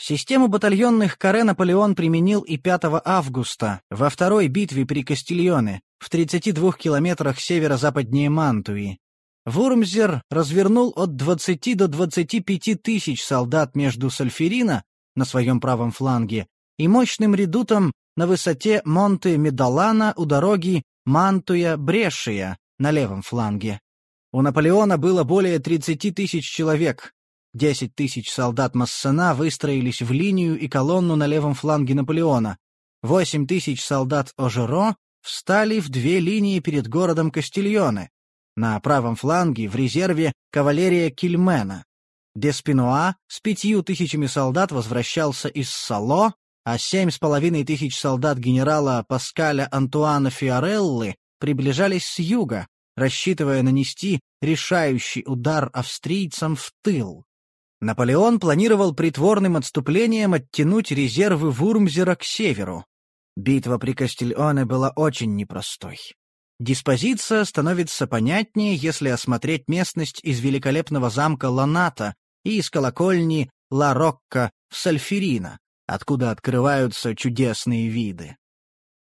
Систему батальонных каре Наполеон применил и 5 августа во второй битве при Кастильоне в 32 километрах северо-западнее Мантуи. Вурмзер развернул от 20 до 25 тысяч солдат между Сальферина на своем правом фланге и мощным редутом на высоте Монте-Медалана у дороги Мантуя-Брешия на левом фланге. У Наполеона было более 30 тысяч человек, Десять тысяч солдат Массена выстроились в линию и колонну на левом фланге Наполеона. Восемь тысяч солдат Ожеро встали в две линии перед городом Кастильоне. На правом фланге в резерве кавалерия Кильмена. Деспинуа с пятью тысячами солдат возвращался из Сало, а семь с половиной тысяч солдат генерала Паскаля Антуана Фиореллы приближались с юга, рассчитывая нанести решающий удар австрийцам в тыл. Наполеон планировал притворным отступлением оттянуть резервы Вурмзера к северу. Битва при Кастильоне была очень непростой. Диспозиция становится понятнее, если осмотреть местность из великолепного замка Ланата и из колокольни Ла Рокко в Сальферино, откуда открываются чудесные виды.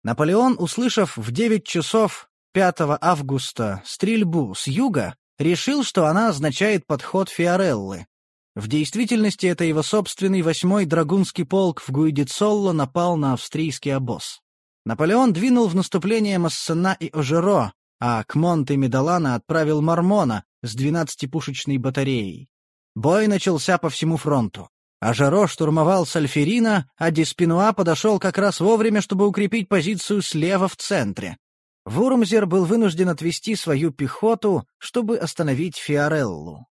Наполеон, услышав в 9 часов 5 августа стрельбу с юга, решил, что она означает подход Фиореллы. В действительности это его собственный восьмой драгунский полк в Гуидицолло напал на австрийский обоз. Наполеон двинул в наступление Массена и Ожеро, а к Монте-Медалана отправил Мармона с 12-пушечной батареей. Бой начался по всему фронту. Ажаро штурмовал Сальферина, а Диспинуа подошел как раз вовремя, чтобы укрепить позицию слева в центре. Вурмзер был вынужден отвести свою пехоту, чтобы остановить Фиореллу.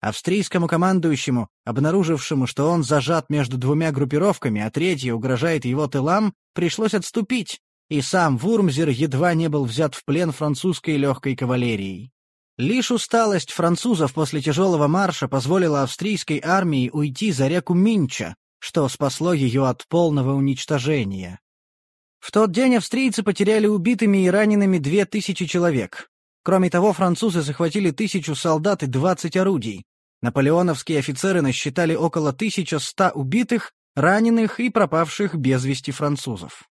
Австрийскому командующему, обнаружившему, что он зажат между двумя группировками, а третья угрожает его тылам, пришлось отступить, и сам Вурмзер едва не был взят в плен французской легкой кавалерией. Лишь усталость французов после тяжелого марша позволила австрийской армии уйти за реку Минча, что спасло ее от полного уничтожения. В тот день австрийцы потеряли убитыми и ранеными две тысячи человек. Кроме того, французы захватили тысячу солдат и двадцать орудий. Наполеоновские офицеры насчитали около 1100 убитых, раненых и пропавших без вести французов.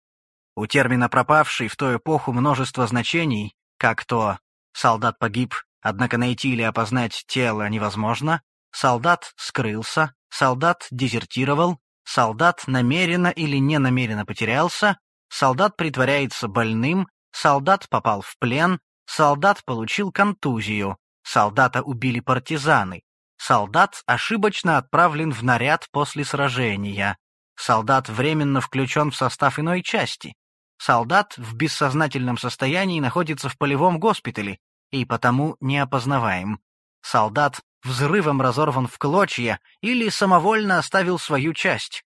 У термина «пропавший» в ту эпоху множество значений, как то «солдат погиб, однако найти или опознать тело невозможно», «солдат скрылся», «солдат дезертировал», «солдат намеренно или ненамеренно потерялся», «солдат притворяется больным», «солдат попал в плен», «солдат получил контузию», «солдата убили партизаны», Солдат ошибочно отправлен в наряд после сражения. Солдат временно включен в состав иной части. Солдат в бессознательном состоянии находится в полевом госпитале и потому неопознаваем. Солдат взрывом разорван в клочья или самовольно оставил свою часть.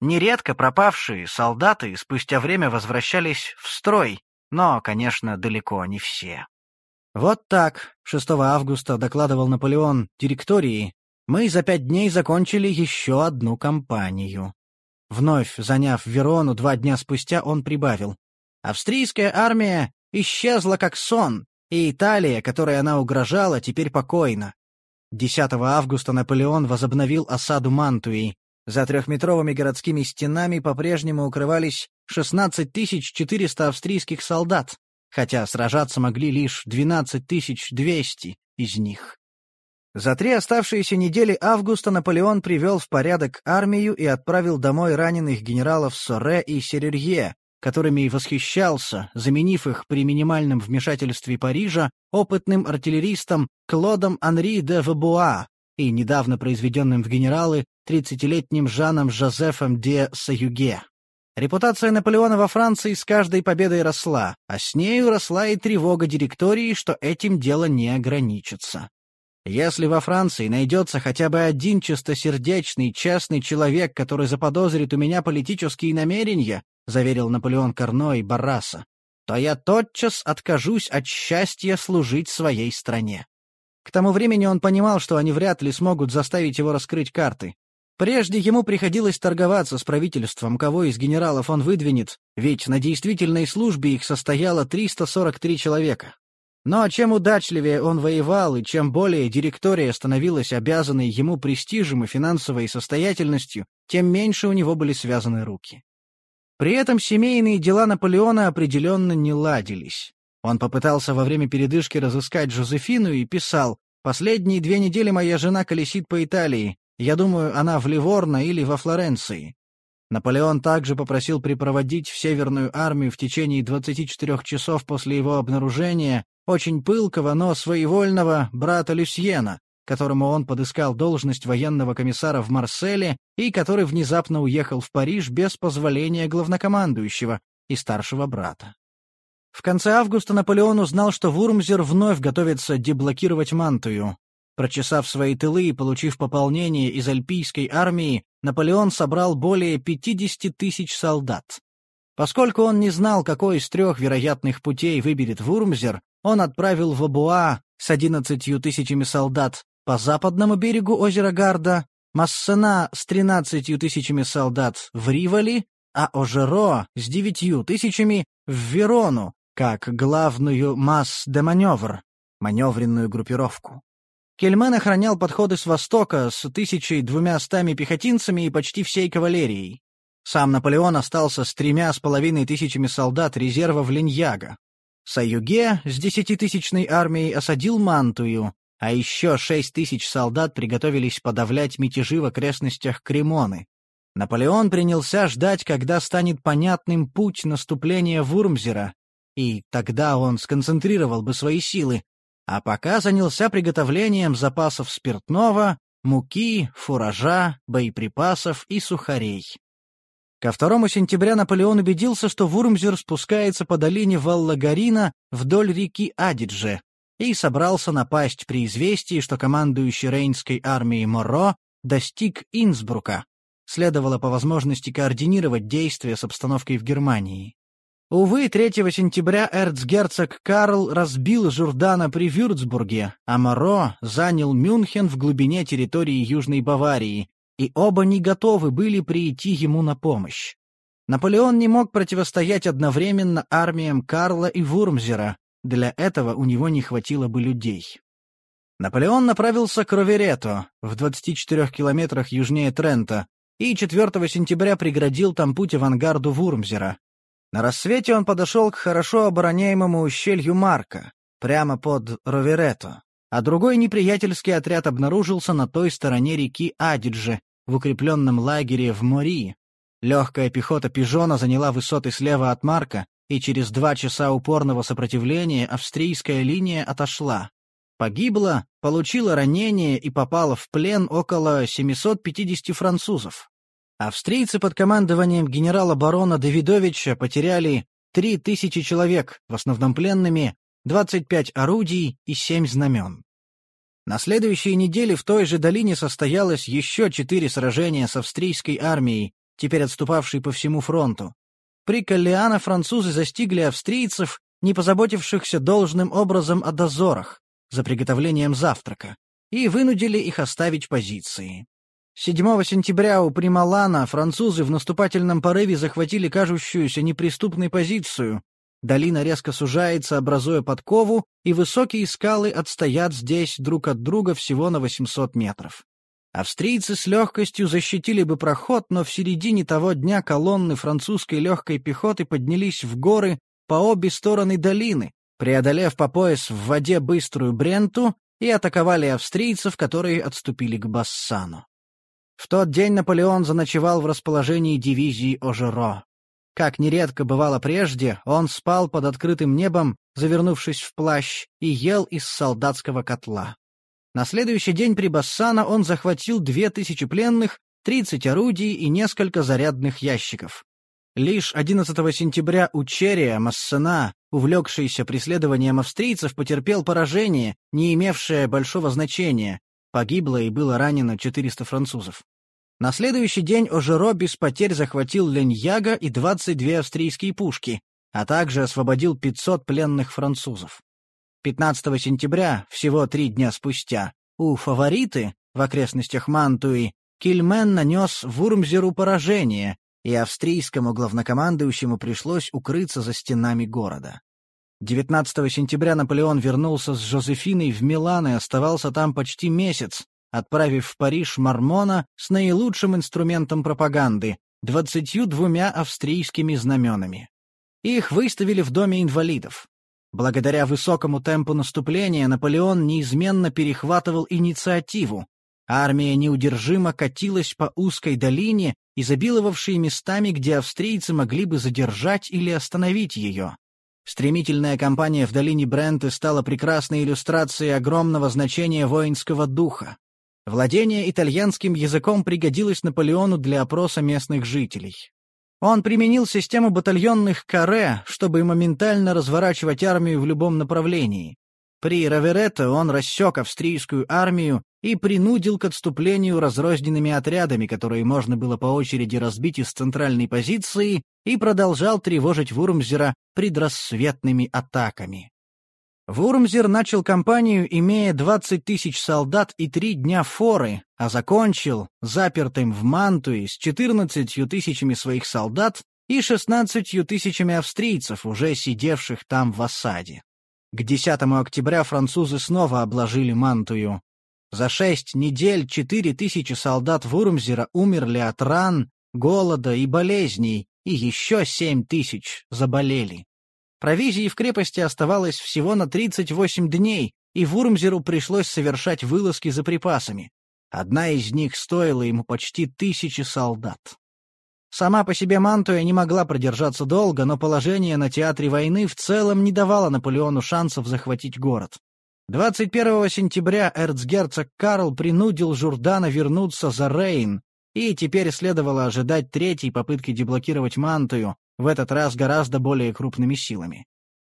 Нередко пропавшие солдаты спустя время возвращались в строй, но, конечно, далеко не все. Вот так, 6 августа докладывал Наполеон директории, мы за пять дней закончили еще одну кампанию. Вновь заняв Верону два дня спустя, он прибавил. Австрийская армия исчезла как сон, и Италия, которой она угрожала, теперь покойна. 10 августа Наполеон возобновил осаду Мантуи. За трехметровыми городскими стенами по-прежнему укрывались 16 400 австрийских солдат, хотя сражаться могли лишь 12 200 из них. За три оставшиеся недели августа Наполеон привел в порядок армию и отправил домой раненых генералов Соре и Серерье, которыми восхищался, заменив их при минимальном вмешательстве Парижа опытным артиллеристом Клодом Анри де Вабуа и недавно произведенным в генералы 30-летним Жаном Жозефом де Саюге. Репутация Наполеона во Франции с каждой победой росла, а с нею росла и тревога директории, что этим дело не ограничится. Если во Франции найдется хотя бы один чистосердечный, честный человек, который заподозрит у меня политические намерения, заверил Наполеон Карно и Барраса, то я тотчас откажусь от счастья служить своей стране. К тому времени он понимал, что они вряд ли смогут заставить его раскрыть карты. Прежде ему приходилось торговаться с правительством, кого из генералов он выдвинет, ведь на действительной службе их состояло 343 человека. Но чем удачливее он воевал и чем более директория становилась обязанной ему престижем и финансовой состоятельностью, тем меньше у него были связаны руки. При этом семейные дела Наполеона определенно не ладились. Он попытался во время передышки разыскать Жозефину и писал «Последние две недели моя жена колесит по Италии. Я думаю, она в Ливорно или во Флоренции». Наполеон также попросил припроводить в Северную армию в течение 24 часов после его обнаружения очень пылкого, но своевольного брата Люсьена, которому он подыскал должность военного комиссара в Марселе и который внезапно уехал в Париж без позволения главнокомандующего и старшего брата. В конце августа Наполеон узнал, что Вурмзер вновь готовится деблокировать Мантую. Прочесав свои тылы и получив пополнение из Альпийской армии, Наполеон собрал более 50 тысяч солдат. Поскольку он не знал, какой из трех вероятных путей выберет Вурмзер, он отправил в Абуа с 11 тысячами солдат по западному берегу озера Гарда, Массена с 13 тысячами солдат в Ривали, а Ожеро с 9 тысячами в Верону, как главную масс-де-маневр, маневренную группировку. Кельмен охранял подходы с востока с тысячей двумястами пехотинцами и почти всей кавалерией. Сам Наполеон остался с тремя с половиной тысячами солдат резерва в Линьяго. Саюге с десятитысячной армией осадил Мантую, а еще шесть тысяч солдат приготовились подавлять мятежи в окрестностях Кремоны. Наполеон принялся ждать, когда станет понятным путь наступления Вурмзера, и тогда он сконцентрировал бы свои силы, а пока занялся приготовлением запасов спиртного, муки, фуража, боеприпасов и сухарей. Ко 2 сентября Наполеон убедился, что Вурмзер спускается по долине Валлагарина вдоль реки Адидже и собрался напасть при известии, что командующий Рейнской армией Моро достиг Инсбрука. Следовало по возможности координировать действия с обстановкой в Германии. Увы, 3 сентября эрцгерцог Карл разбил Журдана при Вюрцбурге, а Моро занял Мюнхен в глубине территории Южной Баварии, и оба не готовы были прийти ему на помощь. Наполеон не мог противостоять одновременно армиям Карла и Вурмзера, для этого у него не хватило бы людей. Наполеон направился к Роверето, в 24 километрах южнее Трента, и 4 сентября преградил там путь авангарду Вурмзера. На рассвете он подошел к хорошо обороняемому ущелью Марка, прямо под Роверето, а другой неприятельский отряд обнаружился на той стороне реки Адидже, в укрепленном лагере в Мори. Легкая пехота Пижона заняла высоты слева от Марка, и через два часа упорного сопротивления австрийская линия отошла. Погибла, получила ранение и попала в плен около 750 французов. Австрийцы под командованием генерала-барона Давидовича потеряли 3000 человек, в основном пленными, 25 орудий и 7 знамен. На следующей неделе в той же долине состоялось еще четыре сражения с австрийской армией, теперь отступавшей по всему фронту. При Каллиано французы застигли австрийцев, не позаботившихся должным образом о дозорах, за приготовлением завтрака, и вынудили их оставить позиции. 7 сентября у Прималана французы в наступательном порыве захватили кажущуюся неприступной позицию, Долина резко сужается, образуя подкову, и высокие скалы отстоят здесь друг от друга всего на 800 метров. Австрийцы с легкостью защитили бы проход, но в середине того дня колонны французской легкой пехоты поднялись в горы по обе стороны долины, преодолев по пояс в воде быструю Бренту и атаковали австрийцев, которые отступили к Бассану. В тот день Наполеон заночевал в расположении дивизии Ожеро. Как нередко бывало прежде, он спал под открытым небом, завернувшись в плащ, и ел из солдатского котла. На следующий день при Бассана он захватил две тысячи пленных, тридцать орудий и несколько зарядных ящиков. Лишь 11 сентября Учерия Массена, увлекшийся преследованием австрийцев, потерпел поражение, не имевшее большого значения. Погибло и было ранено 400 французов. На следующий день Ожеро без потерь захватил Леньяга и 22 австрийские пушки, а также освободил 500 пленных французов. 15 сентября, всего три дня спустя, у фавориты в окрестностях Мантуи Кильмен нанес Вурмзеру поражение, и австрийскому главнокомандующему пришлось укрыться за стенами города. 19 сентября Наполеон вернулся с Жозефиной в Милан и оставался там почти месяц, отправив в Париж Мармона с наилучшим инструментом пропаганды — двадцатью двумя австрийскими знаменами. Их выставили в Доме инвалидов. Благодаря высокому темпу наступления Наполеон неизменно перехватывал инициативу. Армия неудержимо катилась по узкой долине, изобиловавшей местами, где австрийцы могли бы задержать или остановить ее. Стремительная кампания в долине Бренты стала прекрасной иллюстрацией огромного значения воинского духа. Владение итальянским языком пригодилось Наполеону для опроса местных жителей. Он применил систему батальонных каре, чтобы моментально разворачивать армию в любом направлении. При Раверетто он рассек австрийскую армию и принудил к отступлению разрозненными отрядами, которые можно было по очереди разбить из центральной позиции, и продолжал тревожить Вурмзера предрассветными атаками. Вурмзер начал кампанию, имея 20 тысяч солдат и три дня форы, а закончил, запертым в Мантуе, с 14 тысячами своих солдат и 16 тысячами австрийцев, уже сидевших там в осаде. К 10 октября французы снова обложили Мантую. За шесть недель четыре тысячи солдат Вурмзера умерли от ран, голода и болезней, и еще семь тысяч заболели. Провизии в крепости оставалось всего на 38 дней, и Вурмзеру пришлось совершать вылазки за припасами. Одна из них стоила ему почти тысячи солдат. Сама по себе Мантуя не могла продержаться долго, но положение на театре войны в целом не давало Наполеону шансов захватить город. 21 сентября эрцгерцог Карл принудил Журдана вернуться за Рейн, и теперь следовало ожидать третьей попытки деблокировать Мантую, в этот раз гораздо более крупными силами.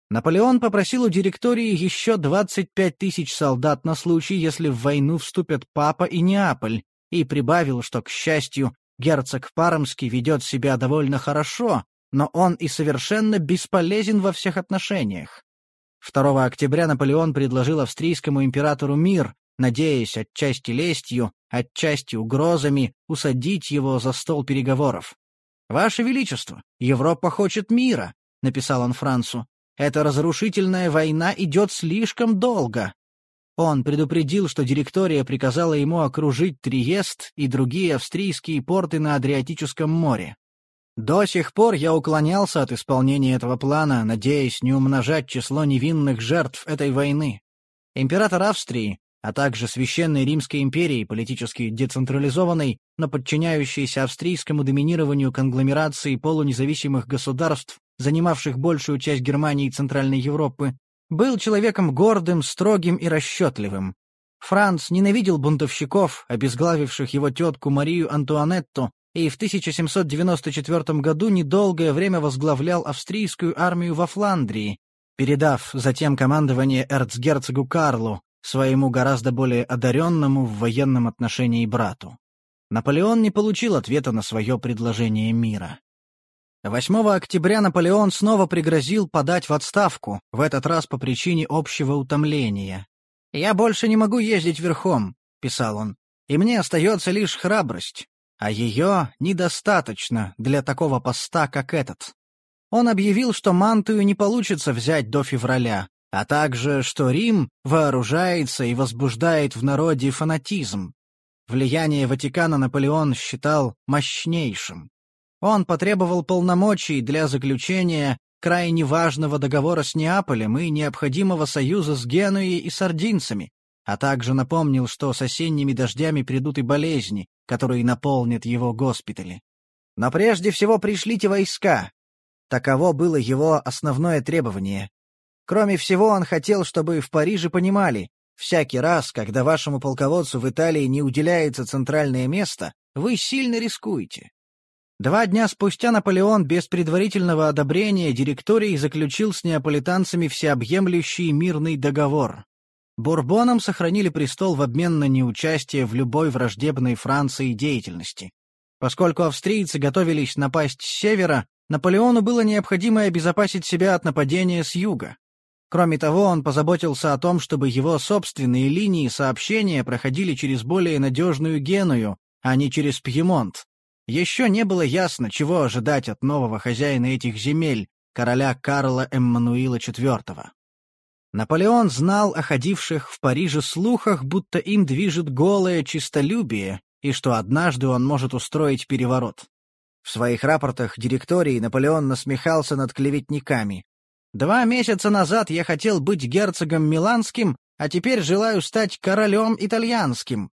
Наполеон попросил у директории еще 25 тысяч солдат на случай, если в войну вступят Папа и Неаполь, и прибавил, что, к счастью, герцог Пармский ведет себя довольно хорошо, но он и совершенно бесполезен во всех отношениях. 2 октября Наполеон предложил австрийскому императору мир, надеясь отчасти лестью, отчасти угрозами усадить его за стол переговоров. «Ваше Величество, Европа хочет мира», — написал он Францу. «Эта разрушительная война идет слишком долго». Он предупредил, что директория приказала ему окружить Триест и другие австрийские порты на Адриатическом море. До сих пор я уклонялся от исполнения этого плана, надеясь не умножать число невинных жертв этой войны. Император Австрии, а также Священной Римской империи, политически децентрализованной, но подчиняющейся австрийскому доминированию конгломерации полунезависимых государств, занимавших большую часть Германии и Центральной Европы, был человеком гордым, строгим и расчетливым. Франц ненавидел бунтовщиков, обезглавивших его тетку Марию Антуанетту, и в 1794 году недолгое время возглавлял австрийскую армию во Фландрии, передав затем командование эрцгерцогу Карлу, своему гораздо более одаренному в военном отношении брату. Наполеон не получил ответа на свое предложение мира. 8 октября Наполеон снова пригрозил подать в отставку, в этот раз по причине общего утомления. «Я больше не могу ездить верхом», — писал он, — «и мне остается лишь храбрость а ее недостаточно для такого поста, как этот. Он объявил, что Мантую не получится взять до февраля, а также, что Рим вооружается и возбуждает в народе фанатизм. Влияние Ватикана Наполеон считал мощнейшим. Он потребовал полномочий для заключения крайне важного договора с Неаполем и необходимого союза с Генуей и сардинцами, а также напомнил, что с осенними дождями придут и болезни, которые наполнят его госпитали. Но прежде всего пришлите войска. Таково было его основное требование. Кроме всего, он хотел, чтобы в Париже понимали, всякий раз, когда вашему полководцу в Италии не уделяется центральное место, вы сильно рискуете. Два дня спустя Наполеон без предварительного одобрения директории заключил с неаполитанцами всеобъемлющий мирный договор. Бурбонам сохранили престол в обмен на неучастие в любой враждебной Франции деятельности. Поскольку австрийцы готовились напасть с севера, Наполеону было необходимо обезопасить себя от нападения с юга. Кроме того, он позаботился о том, чтобы его собственные линии сообщения проходили через более надежную Геную, а не через Пьемонт. Еще не было ясно, чего ожидать от нового хозяина этих земель, короля Карла Эммануила IV. Наполеон знал о ходивших в Париже слухах, будто им движет голое чистолюбие, и что однажды он может устроить переворот. В своих рапортах директории Наполеон насмехался над клеветниками. «Два месяца назад я хотел быть герцогом Миланским, а теперь желаю стать королем итальянским».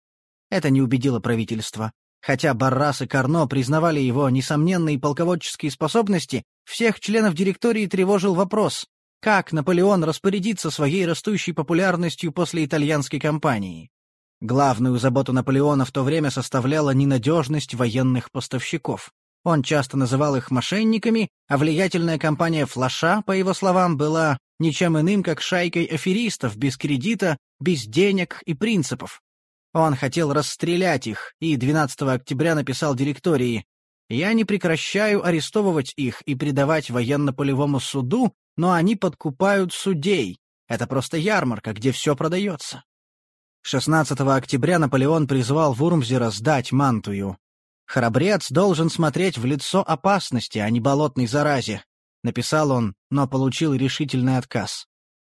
Это не убедило правительство. Хотя Баррас и Карно признавали его несомненные полководческие способности, всех членов директории тревожил вопрос, как Наполеон распорядится своей растущей популярностью после итальянской кампании. Главную заботу Наполеона в то время составляла ненадежность военных поставщиков. Он часто называл их мошенниками, а влиятельная компания «Флаша», по его словам, была ничем иным, как шайкой аферистов без кредита, без денег и принципов. Он хотел расстрелять их, и 12 октября написал директории «Я не прекращаю арестовывать их и предавать военно-полевому суду, но они подкупают судей. Это просто ярмарка, где все продается». 16 октября Наполеон призвал Вурмзера сдать Мантую. «Храбрец должен смотреть в лицо опасности, а не болотной заразе», — написал он, но получил решительный отказ.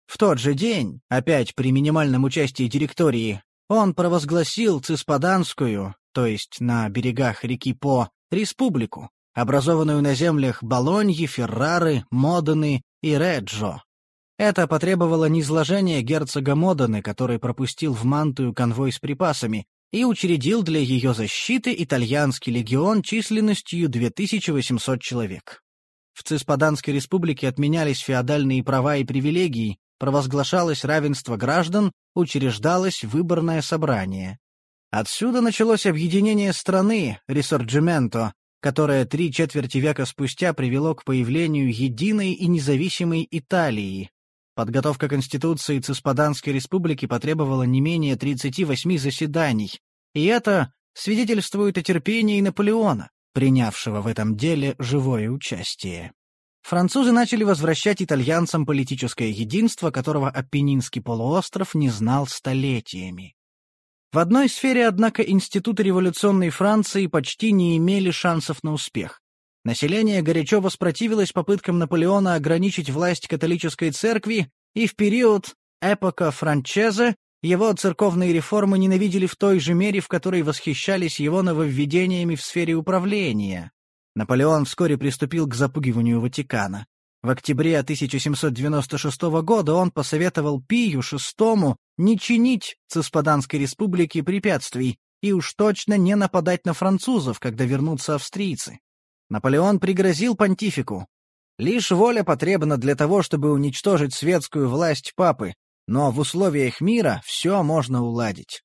В тот же день, опять при минимальном участии директории, он провозгласил Циспаданскую, то есть на берегах реки По, республику, образованную на землях Болоньи, Феррары, Модены и Реджо. Это потребовало низложения герцога Модены, который пропустил в Мантую конвой с припасами, и учредил для ее защиты итальянский легион численностью 2800 человек. В Циспаданской республике отменялись феодальные права и привилегии, провозглашалось равенство граждан, учреждалось выборное собрание. Отсюда началось объединение страны, ресорджименто, которое три четверти века спустя привело к появлению единой и независимой Италии. Подготовка Конституции Циспаданской республики потребовала не менее 38 заседаний, и это свидетельствует о терпении Наполеона, принявшего в этом деле живое участие. Французы начали возвращать итальянцам политическое единство, которого Апеннинский полуостров не знал столетиями. В одной сфере, однако, институты революционной Франции почти не имели шансов на успех. Население горячо воспротивилось попыткам Наполеона ограничить власть католической церкви, и в период эпока Франчезе его церковные реформы ненавидели в той же мере, в которой восхищались его нововведениями в сфере управления. Наполеон вскоре приступил к запугиванию Ватикана. В октябре 1796 года он посоветовал Пию VI не чинить Циспаданской республике препятствий и уж точно не нападать на французов, когда вернутся австрийцы. Наполеон пригрозил понтифику. Лишь воля потребна для того, чтобы уничтожить светскую власть папы, но в условиях мира все можно уладить.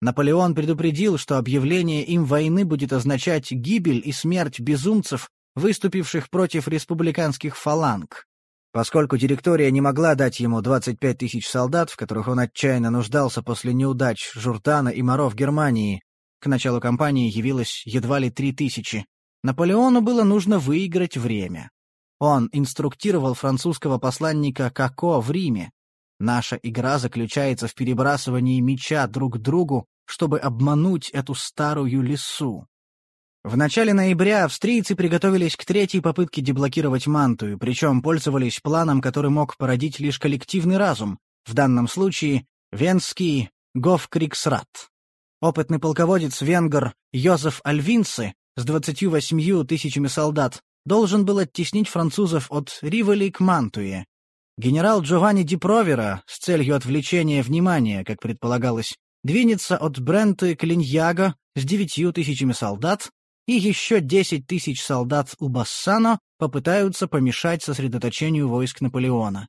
Наполеон предупредил, что объявление им войны будет означать гибель и смерть безумцев, выступивших против республиканских фаланг. Поскольку директория не могла дать ему 25 тысяч солдат, в которых он отчаянно нуждался после неудач Журтана и Моро в Германии, к началу кампании явилось едва ли 3 тысячи, Наполеону было нужно выиграть время. Он инструктировал французского посланника Како в Риме. Наша игра заключается в перебрасывании меча друг к другу чтобы обмануть эту старую лису. В начале ноября австрийцы приготовились к третьей попытке деблокировать Мантую, причем пользовались планом, который мог породить лишь коллективный разум, в данном случае Венский Гофкриксрат. Опытный полководец венгер Йозеф Альвинцы с 28 тысячами солдат должен был оттеснить французов от Риволи к Мантуе. Генерал Джованни Ди Провера с целью отвлечения внимания, как предполагалось, двинется от Бренты к Линьяго с девятью тысячами солдат, и еще десять тысяч солдат у Бассано попытаются помешать сосредоточению войск Наполеона.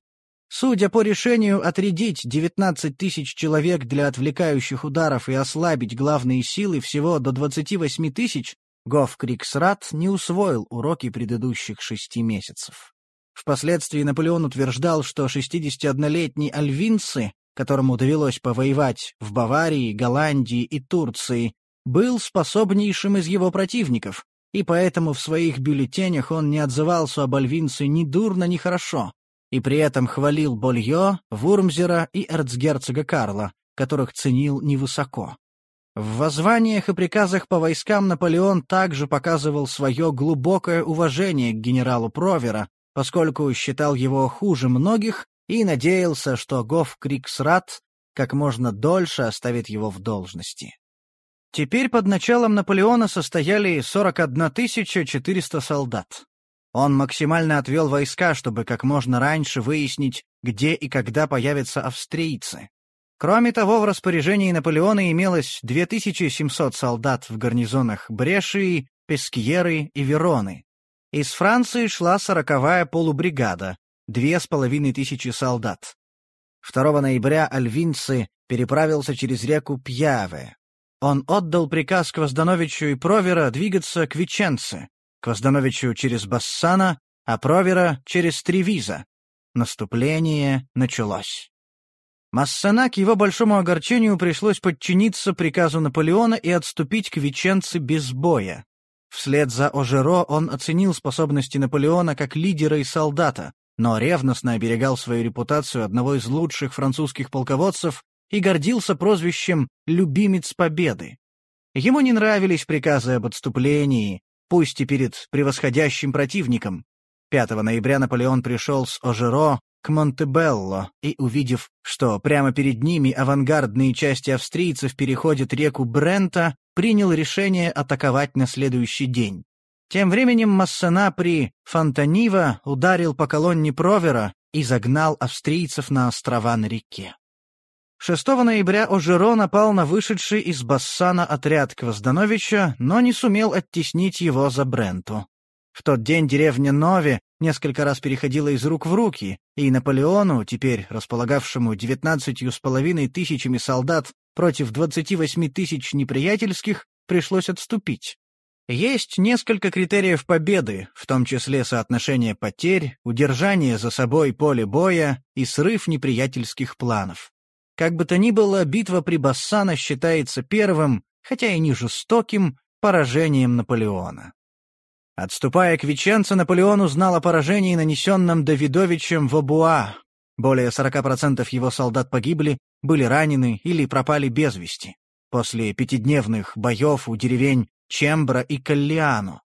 Судя по решению отрядить 19 тысяч человек для отвлекающих ударов и ослабить главные силы всего до 28 тысяч, Гофкриксрат не усвоил уроки предыдущих шести месяцев. Впоследствии Наполеон утверждал, что 61-летний Альвинцы которому довелось повоевать в Баварии, Голландии и Турции, был способнейшим из его противников, и поэтому в своих бюллетенях он не отзывался об Альвинце ни дурно, ни хорошо, и при этом хвалил Больё, Вурмзера и эрцгерцога Карла, которых ценил невысоко. В воззваниях и приказах по войскам Наполеон также показывал свое глубокое уважение к генералу Провера, поскольку считал его хуже многих и надеялся, что Гоф Криксрат как можно дольше оставит его в должности. Теперь под началом Наполеона состояли 41 400 солдат. Он максимально отвел войска, чтобы как можно раньше выяснить, где и когда появятся австрийцы. Кроме того, в распоряжении Наполеона имелось 2700 солдат в гарнизонах Брешии, Пескьеры и Вероны. Из Франции шла сороковая полубригада, две с половиной тысячи солдат. 2 ноября Альвинцы переправился через реку Пьяве. Он отдал приказ Квоздановичу и Провера двигаться к Веченце, Квоздановичу через Бассана, а Провера через Тревиза. Наступление началось. Массена к его большому огорчению пришлось подчиниться приказу Наполеона и отступить к Веченце без боя. Вслед за Ожеро он оценил способности Наполеона как лидера и солдата, но ревностно оберегал свою репутацию одного из лучших французских полководцев и гордился прозвищем «любимец победы». Ему не нравились приказы об отступлении, пусть и перед превосходящим противником. 5 ноября Наполеон пришел с Ожеро к Монтебелло и, увидев, что прямо перед ними авангардные части австрийцев переходят реку Брента, принял решение атаковать на следующий день. Тем временем Массена при Фонтанива ударил по колонне Провера и загнал австрийцев на острова на реке. 6 ноября Ожеро напал на вышедший из Бассана отряд Квоздановича, но не сумел оттеснить его за Бренту. В тот день деревня Нови несколько раз переходила из рук в руки, и Наполеону, теперь располагавшему девятнадцатью с половиной тысячами солдат против двадцати восьми тысяч неприятельских, пришлось отступить. Есть несколько критериев победы, в том числе соотношение потерь, удержание за собой поля боя и срыв неприятельских планов. Как бы то ни было, битва при Бассана считается первым, хотя и не жестоким, поражением Наполеона. Отступая к Веченце, Наполеон узнал о поражении, нанесенном Давидовичем в Обуа. Более 40% его солдат погибли, были ранены или пропали без вести. После пятидневных боев у деревень Чембра и Каллиану.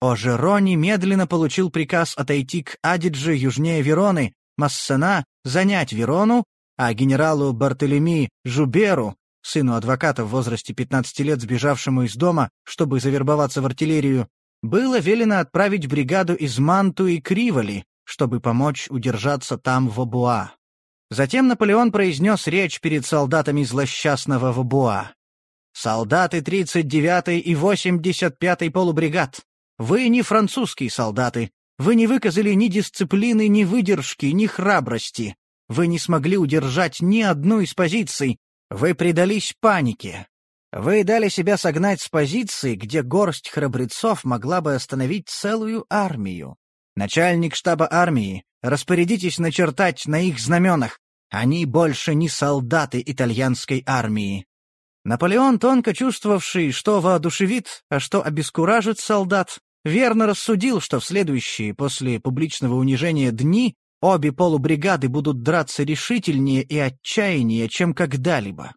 Ожеро немедленно получил приказ отойти к Адидже южнее Вероны, Массена занять Верону, а генералу Бартолеми Жуберу, сыну адвоката в возрасте 15 лет, сбежавшему из дома, чтобы завербоваться в артиллерию, было велено отправить бригаду из Манту и Криволи, чтобы помочь удержаться там в Обуа. Затем Наполеон произнес речь перед солдатами злосчастного Вабуа. «Солдаты 39-й и 85-й полубригад, вы не французские солдаты, вы не выказали ни дисциплины, ни выдержки, ни храбрости. Вы не смогли удержать ни одну из позиций, вы предались панике. Вы дали себя согнать с позиции, где горсть храбрецов могла бы остановить целую армию. Начальник штаба армии, распорядитесь начертать на их знаменах. Они больше не солдаты итальянской армии. Наполеон, тонко чувствовавший, что воодушевит, а что обескуражит солдат, верно рассудил, что в следующие после публичного унижения дни обе полубригады будут драться решительнее и отчаяннее, чем когда-либо.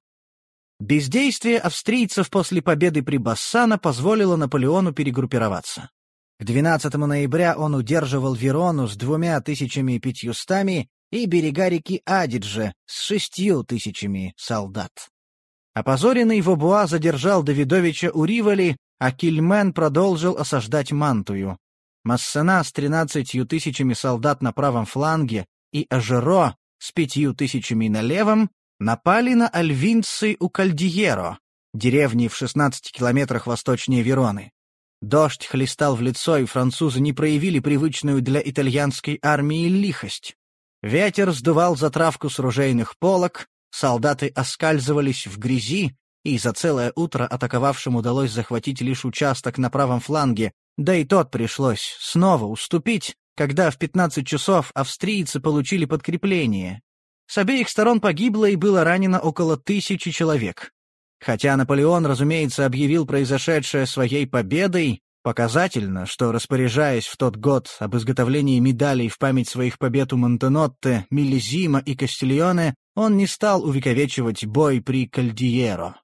Бездействие австрийцев после победы при Бассана позволило Наполеону перегруппироваться. К 12 ноября он удерживал Верону с двумя тысячами пятьюстами и берега реки Адидже с шестью тысячами солдат. Опозоренный Вобуа задержал Давидовича у Риволи, а Кильмен продолжил осаждать Мантую. Массена с тринадцатью тысячами солдат на правом фланге и Ажеро с пятью тысячами на левом напали на альвинцы у Кальдиеро, деревни в 16 километрах восточнее Вероны. Дождь хлестал в лицо, и французы не проявили привычную для итальянской армии лихость. Ветер сдувал затравку с ружейных полок, солдаты оскальзывались в грязи, и за целое утро атаковавшим удалось захватить лишь участок на правом фланге, да и тот пришлось снова уступить, когда в 15 часов австрийцы получили подкрепление, с обеих сторон погибло и было ранено около тысячи человек. Хотя Наполеон, разумеется, объявил произошедшее своей победой, показательно, что, распоряжаясь в тот год об изготовлении медалей в память своих побед у Монтенотте, Милизима и Кастильоне, он не стал увековечивать бой при Кальдиеро.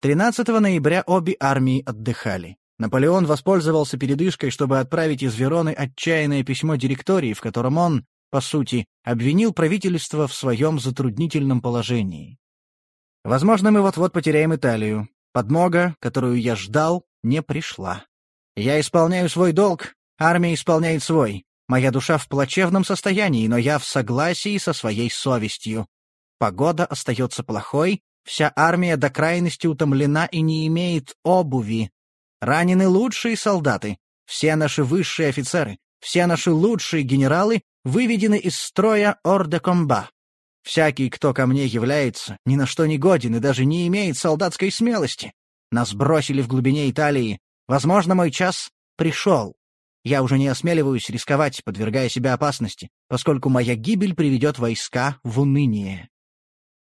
13 ноября обе армии отдыхали. Наполеон воспользовался передышкой, чтобы отправить из Вероны отчаянное письмо директории, в котором он, по сути, обвинил правительство в своем затруднительном положении. Возможно, мы вот-вот потеряем Италию. Подмога, которую я ждал, не пришла. Я исполняю свой долг, армия исполняет свой. Моя душа в плачевном состоянии, но я в согласии со своей совестью. Погода остается плохой, вся армия до крайности утомлена и не имеет обуви. Ранены лучшие солдаты, все наши высшие офицеры, все наши лучшие генералы выведены из строя орде-комба. Всякий, кто ко мне является, ни на что не годен и даже не имеет солдатской смелости. Нас бросили в глубине Италии. Возможно, мой час пришел. Я уже не осмеливаюсь рисковать, подвергая себя опасности, поскольку моя гибель приведет войска в уныние.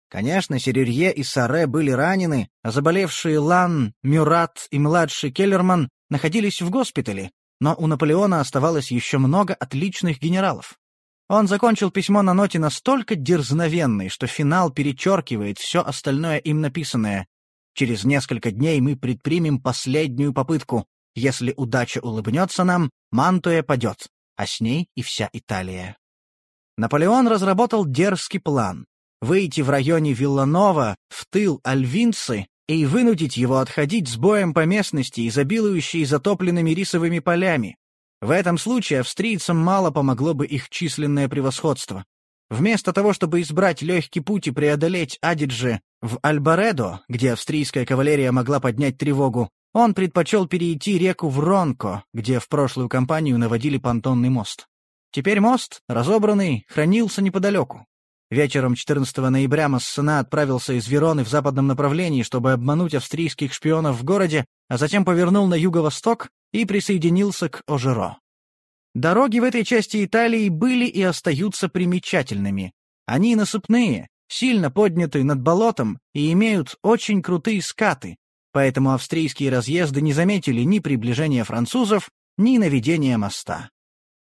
Конечно, Серюрье и Саре были ранены, а заболевшие Лан, Мюрат и младший Келлерман находились в госпитале, но у Наполеона оставалось еще много отличных генералов. Он закончил письмо на ноте настолько дерзновенной, что финал перечеркивает все остальное им написанное. Через несколько дней мы предпримем последнюю попытку. Если удача улыбнется нам, Мантуя падет, а с ней и вся Италия. Наполеон разработал дерзкий план выйти в районе Вилланова в тыл Альвинцы и вынудить его отходить с боем по местности, изобилующей затопленными рисовыми полями. В этом случае австрийцам мало помогло бы их численное превосходство. Вместо того, чтобы избрать легкий путь и преодолеть Адидже в Альбаредо, где австрийская кавалерия могла поднять тревогу, он предпочел перейти реку Вронко, где в прошлую кампанию наводили понтонный мост. Теперь мост, разобранный, хранился неподалеку. Вечером 14 ноября Массена отправился из Вероны в западном направлении, чтобы обмануть австрийских шпионов в городе, а затем повернул на юго-восток и присоединился к Ожеро. Дороги в этой части Италии были и остаются примечательными. Они насыпные, сильно подняты над болотом и имеют очень крутые скаты, поэтому австрийские разъезды не заметили ни приближения французов, ни наведения моста.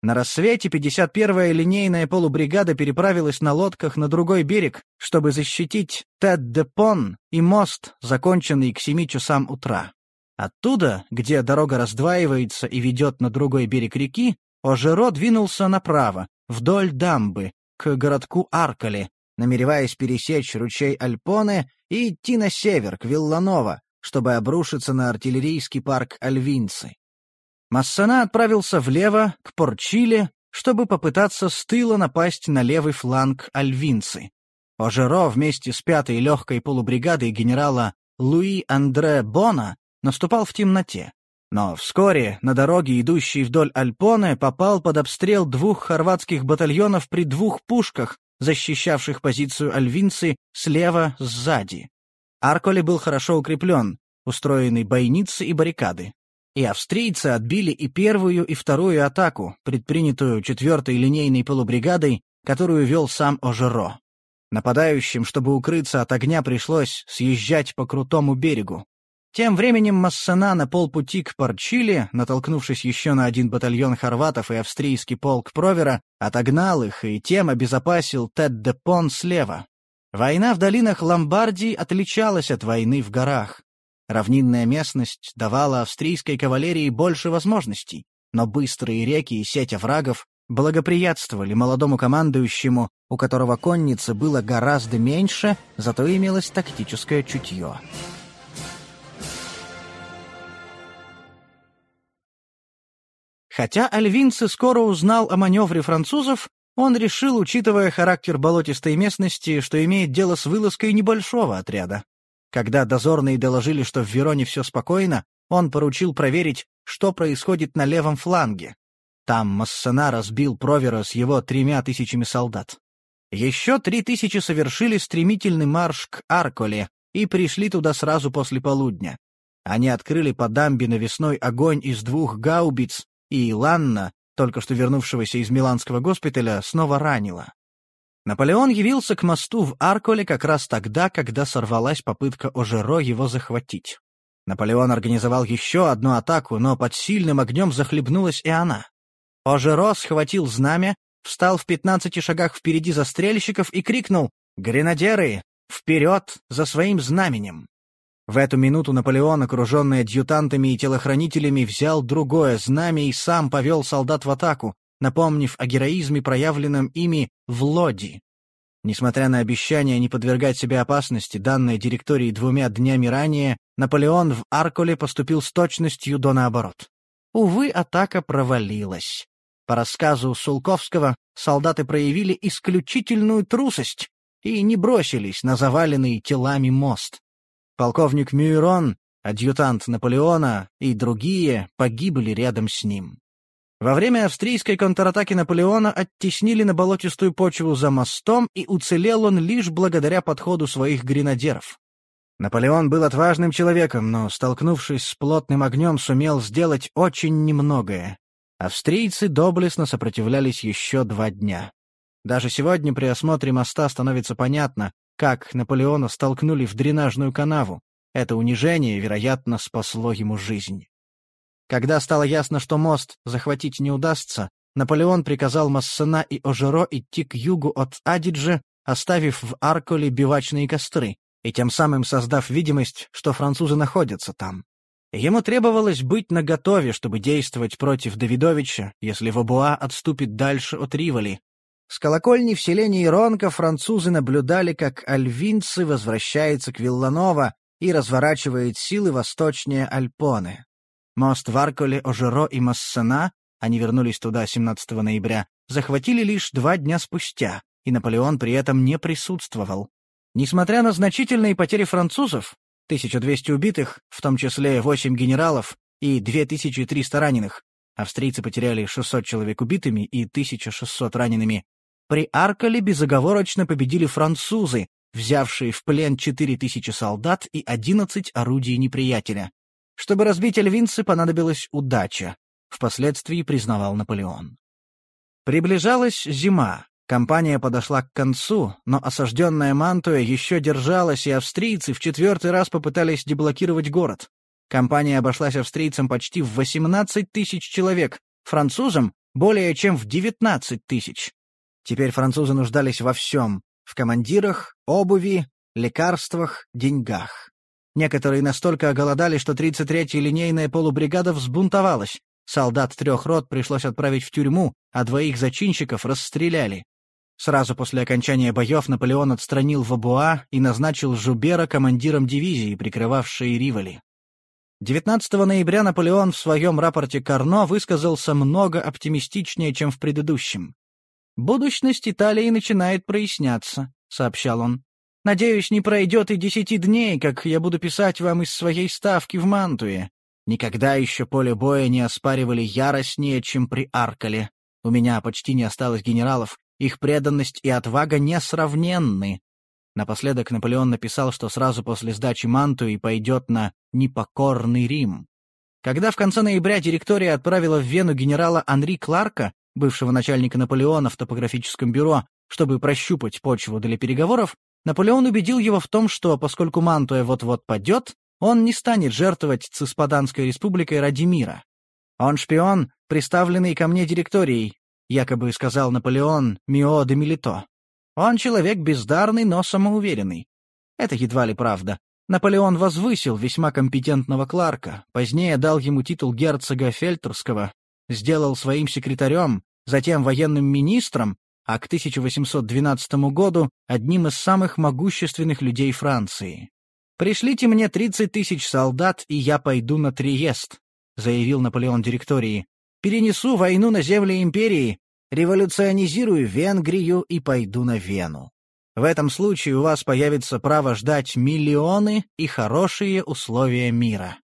На рассвете 51-я линейная полубригада переправилась на лодках на другой берег, чтобы защитить Тед-де-Пон и мост, законченный к 7 часам утра. Оттуда, где дорога раздваивается и ведет на другой берег реки, Ожеро двинулся направо, вдоль дамбы, к городку Аркале, намереваясь пересечь ручей Альпоне и идти на север, к Вилланова, чтобы обрушиться на артиллерийский парк Альвинцы. Массана отправился влево, к Порчиле, чтобы попытаться с тыла напасть на левый фланг Альвинцы. Ожеро вместе с пятой легкой полубригадой генерала Луи Андре Бона наступал в темноте. Но вскоре на дороге, идущей вдоль Альпоне, попал под обстрел двух хорватских батальонов при двух пушках, защищавших позицию Альвинцы слева сзади. Арколи был хорошо укреплен, устроенный бойницы и баррикады и австрийцы отбили и первую, и вторую атаку, предпринятую четвертой линейной полубригадой, которую вел сам Ожеро. Нападающим, чтобы укрыться от огня, пришлось съезжать по крутому берегу. Тем временем Массена на полпути к Парчиле, натолкнувшись еще на один батальон хорватов и австрийский полк Провера, отогнал их и тем обезопасил Тед-де-Пон слева. Война в долинах Ломбардии отличалась от войны в горах. Равнинная местность давала австрийской кавалерии больше возможностей, но быстрые реки и сеть оврагов благоприятствовали молодому командующему, у которого конницы было гораздо меньше, зато имелось тактическое чутье. Хотя Альвинцы скоро узнал о маневре французов, он решил, учитывая характер болотистой местности, что имеет дело с вылазкой небольшого отряда. Когда дозорные доложили, что в Вероне все спокойно, он поручил проверить, что происходит на левом фланге. Там Массена разбил Провера с его тремя тысячами солдат. Еще три тысячи совершили стремительный марш к Арколе и пришли туда сразу после полудня. Они открыли по дамбе навесной огонь из двух гаубиц, и Ланна, только что вернувшегося из Миланского госпиталя, снова ранила. Наполеон явился к мосту в Арколе как раз тогда, когда сорвалась попытка Ожеро его захватить. Наполеон организовал еще одну атаку, но под сильным огнем захлебнулась и она. Ожеро схватил знамя, встал в пятнадцати шагах впереди застрельщиков и крикнул «Гренадеры! Вперед! За своим знаменем!» В эту минуту Наполеон, окруженный адъютантами и телохранителями, взял другое знамя и сам повел солдат в атаку, напомнив о героизме, проявленном ими в Лоди. Несмотря на обещание не подвергать себе опасности, данной директории двумя днями ранее, Наполеон в Арколе поступил с точностью до наоборот. Увы, атака провалилась. По рассказу Сулковского, солдаты проявили исключительную трусость и не бросились на заваленный телами мост. Полковник Мюйрон, адъютант Наполеона и другие погибли рядом с ним. Во время австрийской контратаки Наполеона оттеснили на болотистую почву за мостом, и уцелел он лишь благодаря подходу своих гренадеров. Наполеон был отважным человеком, но, столкнувшись с плотным огнем, сумел сделать очень немногое. Австрийцы доблестно сопротивлялись еще два дня. Даже сегодня при осмотре моста становится понятно, как Наполеона столкнули в дренажную канаву. Это унижение, вероятно, спасло ему жизнь. Когда стало ясно, что мост захватить не удастся, Наполеон приказал Массена и Ожеро идти к югу от Адиджи, оставив в Арколе бивачные костры, и тем самым создав видимость, что французы находятся там. Ему требовалось быть наготове, чтобы действовать против Давидовича, если Вабуа отступит дальше от Риволи. С колокольни в селении Ронка французы наблюдали, как альвинцы возвращается к Вилланова и разворачивает силы восточнее Альпоны. Мост в Арколе, Ожеро и Массена, они вернулись туда 17 ноября, захватили лишь два дня спустя, и Наполеон при этом не присутствовал. Несмотря на значительные потери французов, 1200 убитых, в том числе 8 генералов и 2300 раненых, австрийцы потеряли 600 человек убитыми и 1600 ранеными, при Аркале безоговорочно победили французы, взявшие в плен 4000 солдат и 11 орудий неприятеля. Чтобы разбить эльвинцы, понадобилась удача, впоследствии признавал Наполеон. Приближалась зима, Компания подошла к концу, но осажденная Мантуя еще держалась, и австрийцы в четвертый раз попытались деблокировать город. Компания обошлась австрийцам почти в 18 тысяч человек, французам — более чем в 19 тысяч. Теперь французы нуждались во всем — в командирах, обуви, лекарствах, деньгах. Некоторые настолько оголодали, что 33-я линейная полубригада взбунтовалась. Солдат трех рот пришлось отправить в тюрьму, а двоих зачинщиков расстреляли. Сразу после окончания боев Наполеон отстранил Вабуа и назначил Жубера командиром дивизии, прикрывавшей Риволи. 19 ноября Наполеон в своем рапорте Карно высказался много оптимистичнее, чем в предыдущем. «Будущность Италии начинает проясняться», — сообщал он. Надеюсь, не пройдет и десяти дней, как я буду писать вам из своей ставки в Мантуе. Никогда еще поле боя не оспаривали яростнее, чем при Аркале. У меня почти не осталось генералов, их преданность и отвага несравненны. Напоследок Наполеон написал, что сразу после сдачи Мантуи пойдет на «непокорный Рим». Когда в конце ноября директория отправила в Вену генерала Анри Кларка, бывшего начальника Наполеона в топографическом бюро, чтобы прощупать почву для переговоров, Наполеон убедил его в том, что, поскольку Мантуя вот-вот падет, он не станет жертвовать Циспаданской республикой ради мира. «Он шпион, приставленный ко мне директорией», якобы сказал Наполеон Мио де Милито. «Он человек бездарный, но самоуверенный». Это едва ли правда. Наполеон возвысил весьма компетентного Кларка, позднее дал ему титул герцога Фельтерского, сделал своим секретарем, затем военным министром, а к 1812 году одним из самых могущественных людей Франции. «Пришлите мне 30 тысяч солдат, и я пойду на Триест», — заявил Наполеон директории. «Перенесу войну на земли империи, революционизирую Венгрию и пойду на Вену. В этом случае у вас появится право ждать миллионы и хорошие условия мира».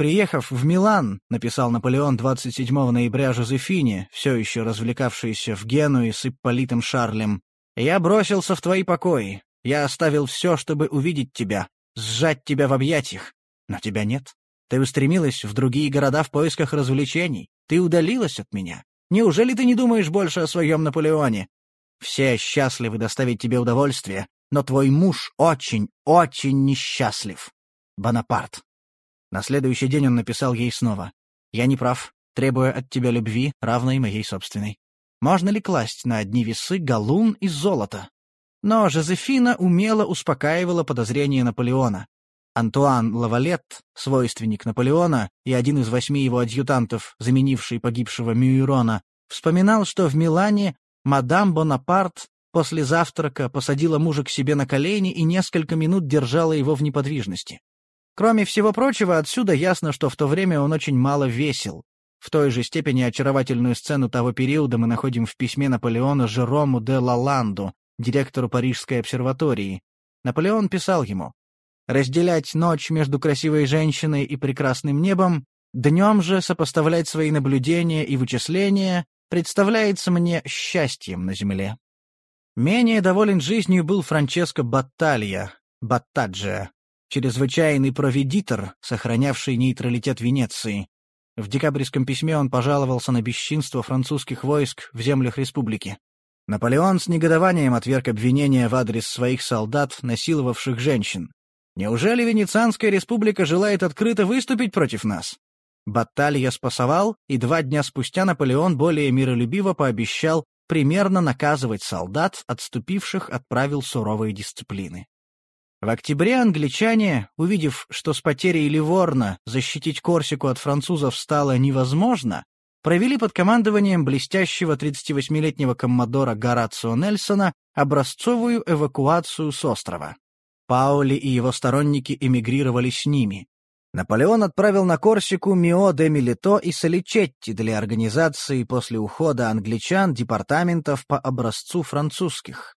Приехав в Милан, написал Наполеон 27 ноября Жозефине, все еще развлекавшейся в Генуе с Ипполитом Шарлем, «Я бросился в твои покои. Я оставил все, чтобы увидеть тебя, сжать тебя в объятиях. Но тебя нет. Ты устремилась в другие города в поисках развлечений. Ты удалилась от меня. Неужели ты не думаешь больше о своем Наполеоне? Все счастливы доставить тебе удовольствие, но твой муж очень, очень несчастлив. Бонапарт. На следующий день он написал ей снова. «Я не прав, требуя от тебя любви, равной моей собственной. Можно ли класть на одни весы галун из золота?» Но Жозефина умело успокаивала подозрения Наполеона. Антуан Лавалет, свойственник Наполеона и один из восьми его адъютантов, заменивший погибшего Мюйрона, вспоминал, что в Милане мадам Бонапарт после завтрака посадила мужа к себе на колени и несколько минут держала его в неподвижности. Кроме всего прочего, отсюда ясно, что в то время он очень мало весил. В той же степени очаровательную сцену того периода мы находим в письме Наполеона Жерому де Лаланду, директору Парижской обсерватории. Наполеон писал ему «Разделять ночь между красивой женщиной и прекрасным небом, днем же сопоставлять свои наблюдения и вычисления представляется мне счастьем на земле». Менее доволен жизнью был Франческо Батталья, Баттаджиа, чрезвычайный проведитор, сохранявший нейтралитет Венеции. В декабрьском письме он пожаловался на бесчинство французских войск в землях республики. Наполеон с негодованием отверг обвинения в адрес своих солдат, насиловавших женщин. Неужели Венецианская республика желает открыто выступить против нас? Батталья спасовал, и два дня спустя Наполеон более миролюбиво пообещал примерно наказывать солдат, отступивших от правил суровой дисциплины. В октябре англичане, увидев, что с потерей Ливорна защитить Корсику от французов стало невозможно, провели под командованием блестящего 38-летнего коммодора Горацио Нельсона образцовую эвакуацию с острова. Паули и его сторонники эмигрировали с ними. Наполеон отправил на Корсику Мио де Милито и Соличетти для организации после ухода англичан департаментов по образцу французских.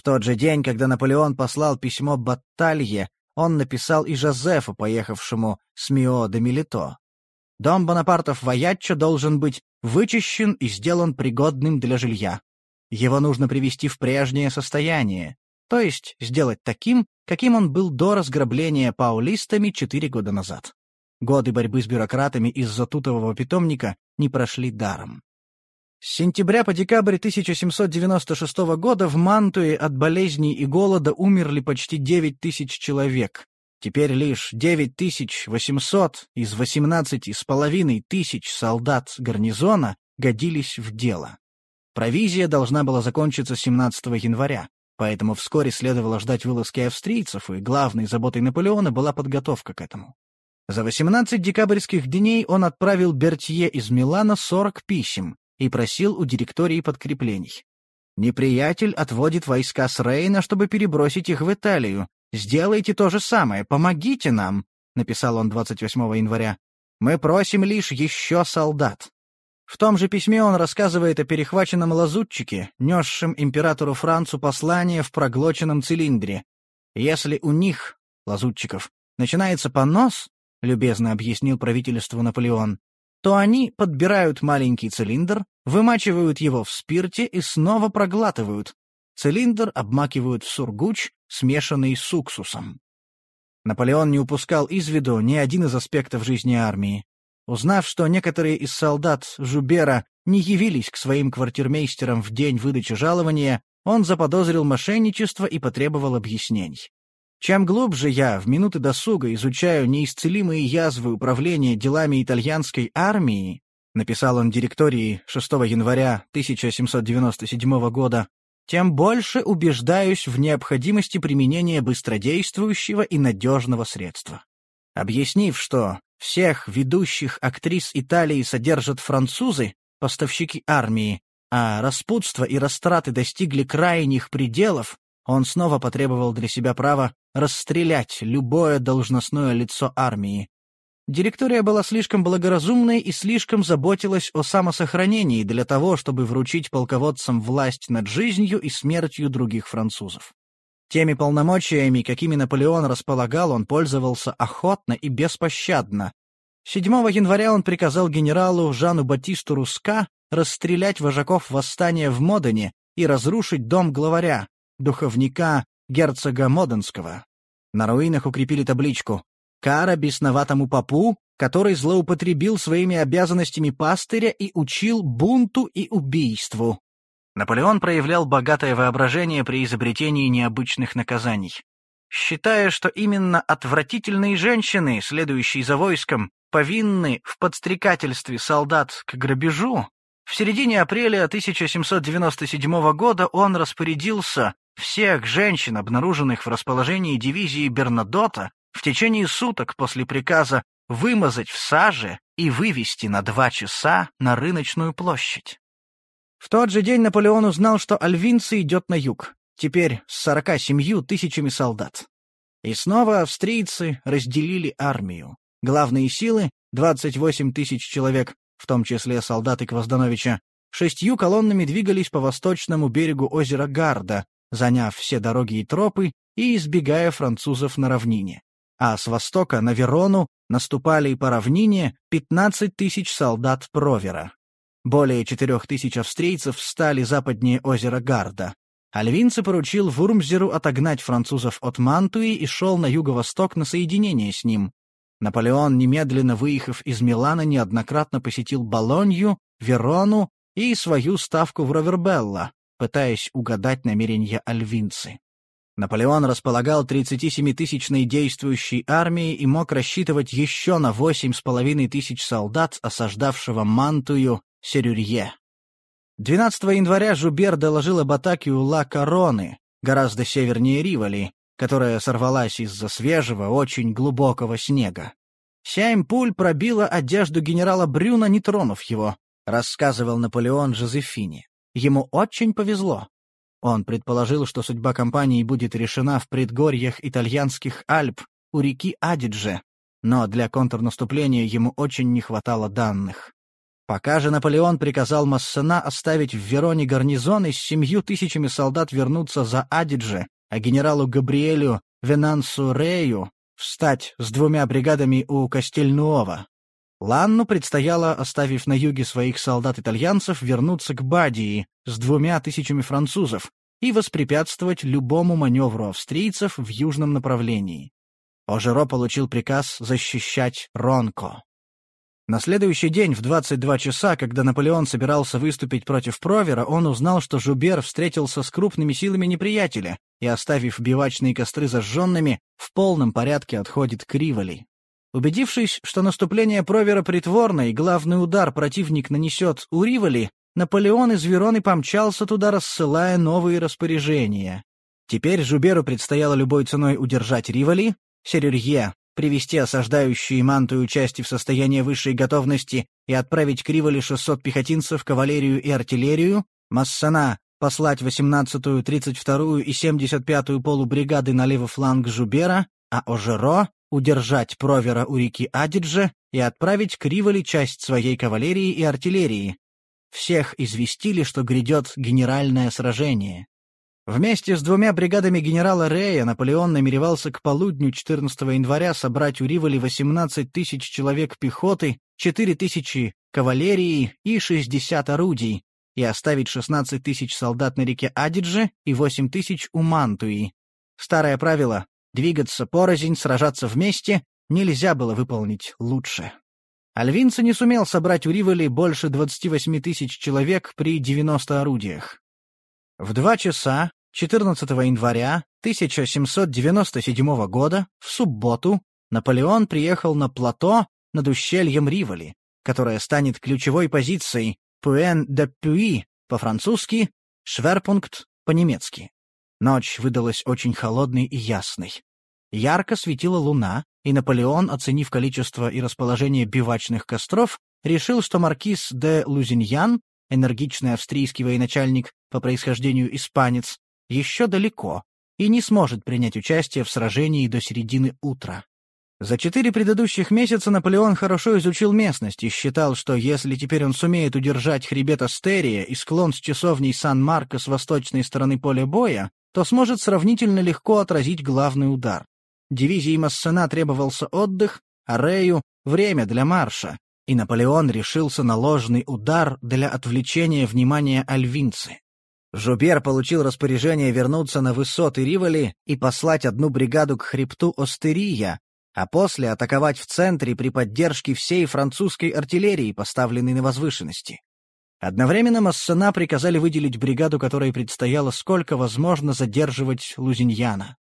В тот же день, когда Наполеон послал письмо Батталье, он написал и Жозефу, поехавшему с Мио де Милито. Дом Бонапартов в должен быть вычищен и сделан пригодным для жилья. Его нужно привести в прежнее состояние, то есть сделать таким, каким он был до разграбления паулистами четыре года назад. Годы борьбы с бюрократами из-за тутового питомника не прошли даром. С сентября по декабрь 1796 года в Мантуе от болезней и голода умерли почти 9 тысяч человек. Теперь лишь 9800 из 18 с половиной тысяч солдат гарнизона годились в дело. Провизия должна была закончиться 17 января, поэтому вскоре следовало ждать вылазки австрийцев, и главной заботой Наполеона была подготовка к этому. За 18 декабрьских дней он отправил Бертье из Милана 40 писем, и просил у директории подкреплений. Неприятель отводит войска с Рейна, чтобы перебросить их в Италию. Сделайте то же самое, помогите нам, — написал он 28 января. Мы просим лишь еще солдат. В том же письме он рассказывает о перехваченном лазутчике, несшем императору Францу послание в проглоченном цилиндре. Если у них, лазутчиков, начинается понос, — любезно объяснил правительству Наполеон, то они подбирают маленький цилиндр, вымачивают его в спирте и снова проглатывают. Цилиндр обмакивают в сургуч, смешанный с уксусом. Наполеон не упускал из виду ни один из аспектов жизни армии. Узнав, что некоторые из солдат Жубера не явились к своим квартирмейстерам в день выдачи жалования, он заподозрил мошенничество и потребовал объяснений. Чем глубже я в минуты досуга изучаю неисцелимые язвы управления делами итальянской армии, написал он директории 6 января 1797 года, тем больше убеждаюсь в необходимости применения быстродействующего и надежного средства. Объяснив, что всех ведущих актрис Италии содержат французы, поставщики армии, а распутство и растраты достигли крайних пределов, он снова потребовал для себя права расстрелять любое должностное лицо армии. Директория была слишком благоразумной и слишком заботилась о самосохранении для того, чтобы вручить полководцам власть над жизнью и смертью других французов. Теми полномочиями, какими Наполеон располагал, он пользовался охотно и беспощадно. 7 января он приказал генералу Жану Батисту Руска расстрелять вожаков восстания в Модене и разрушить дом главаря, духовника герцога Моденского. На руинах укрепили табличку «Кара бесноватому попу, который злоупотребил своими обязанностями пастыря и учил бунту и убийству». Наполеон проявлял богатое воображение при изобретении необычных наказаний. Считая, что именно отвратительные женщины, следующие за войском, повинны в подстрекательстве солдат к грабежу, в середине апреля 1797 года он распорядился всех женщин, обнаруженных в расположении дивизии Бернадота, в течение суток после приказа вымазать в саже и вывести на два часа на рыночную площадь. В тот же день Наполеон узнал, что Альвинцы идет на юг, теперь с 47 тысячами солдат. И снова австрийцы разделили армию. Главные силы, 28 тысяч человек, в том числе солдаты Квоздановича, шестью колоннами двигались по восточному берегу озера Гарда, заняв все дороги и тропы и избегая французов на равнине. А с востока на Верону наступали по равнине 15 тысяч солдат Провера. Более 4 тысяч австрийцев встали западнее озера Гарда. Альвинцы поручил Вурмзеру отогнать французов от Мантуи и шел на юго-восток на соединение с ним. Наполеон, немедленно выехав из Милана, неоднократно посетил Болонью, Верону и свою ставку в Ровербелла, пытаясь угадать намерения альвинцы. Наполеон располагал 37-тысячной действующей армией и мог рассчитывать еще на 8,5 тысяч солдат, осаждавшего Мантую, Серюрье. 12 января Жубер доложил об атаке у Ла Короны, гораздо севернее Риволи, которая сорвалась из-за свежего, очень глубокого снега. Семь пуль пробила одежду генерала Брюна, не тронув его, рассказывал Наполеон Жозефине. Ему очень повезло. Он предположил, что судьба компании будет решена в предгорьях итальянских Альп у реки Адидже, но для контрнаступления ему очень не хватало данных. Пока же Наполеон приказал Массена оставить в Вероне гарнизон и с семью тысячами солдат вернуться за Адидже, а генералу Габриэлю Венансу Рею встать с двумя бригадами у Кастельнуова. Ланну предстояло, оставив на юге своих солдат-итальянцев, вернуться к Бадии с двумя тысячами французов и воспрепятствовать любому маневру австрийцев в южном направлении. Ожеро получил приказ защищать Ронко. На следующий день в 22 часа, когда Наполеон собирался выступить против Провера, он узнал, что Жубер встретился с крупными силами неприятеля и, оставив бивачные костры зажженными, в полном порядке отходит к Риволи. Убедившись, что наступление Провера притворно и главный удар противник нанесет у Риволи, Наполеон из Вероны помчался туда, рассылая новые распоряжения. Теперь Жуберу предстояло любой ценой удержать Риволи, Серюрье привести осаждающие Мантую части в состояние высшей готовности и отправить к Риволи 600 пехотинцев, кавалерию и артиллерию, Массана послать 18-ю, 32-ю и 75-ю полубригады на левый фланг Жубера, а Ожеро удержать Провера у реки Адидже и отправить к Риволи часть своей кавалерии и артиллерии. Всех известили, что грядет генеральное сражение. Вместе с двумя бригадами генерала Рея Наполеон намеревался к полудню 14 января собрать у Риволи 18 тысяч человек пехоты, 4 тысячи кавалерии и 60 орудий, и оставить 16 тысяч солдат на реке Адидже и 8 тысяч у Мантуи. Старое правило — двигаться порознь, сражаться вместе — нельзя было выполнить лучше. Альвинца не сумел собрать у Риволи больше 28 тысяч человек при 90 орудиях. В два часа 14 января 1797 года, в субботу, Наполеон приехал на плато над ущельем Риволи, которое станет ключевой позицией Пуэн де Пюи по-французски, Шверпункт по-немецки. Ночь выдалась очень холодной и ясной. Ярко светила луна, и Наполеон, оценив количество и расположение бивачных костров, решил, что маркиз де Лузиньян, энергичный австрийский военачальник по происхождению испанец, еще далеко и не сможет принять участие в сражении до середины утра. За четыре предыдущих месяца Наполеон хорошо изучил местность и считал, что если теперь он сумеет удержать хребет Астерия и склон с часовней Сан-Марко с восточной стороны поля боя, то сможет сравнительно легко отразить главный удар. Дивизии Массена требовался отдых, а Рею — время для марша, и Наполеон решился на ложный удар для отвлечения внимания альвинцы. Жубер получил распоряжение вернуться на высоты Риволи и послать одну бригаду к хребту Остерия, а после атаковать в центре при поддержке всей французской артиллерии, поставленной на возвышенности. Одновременно Массена приказали выделить бригаду, которой предстояло сколько возможно задерживать Лузиньяна.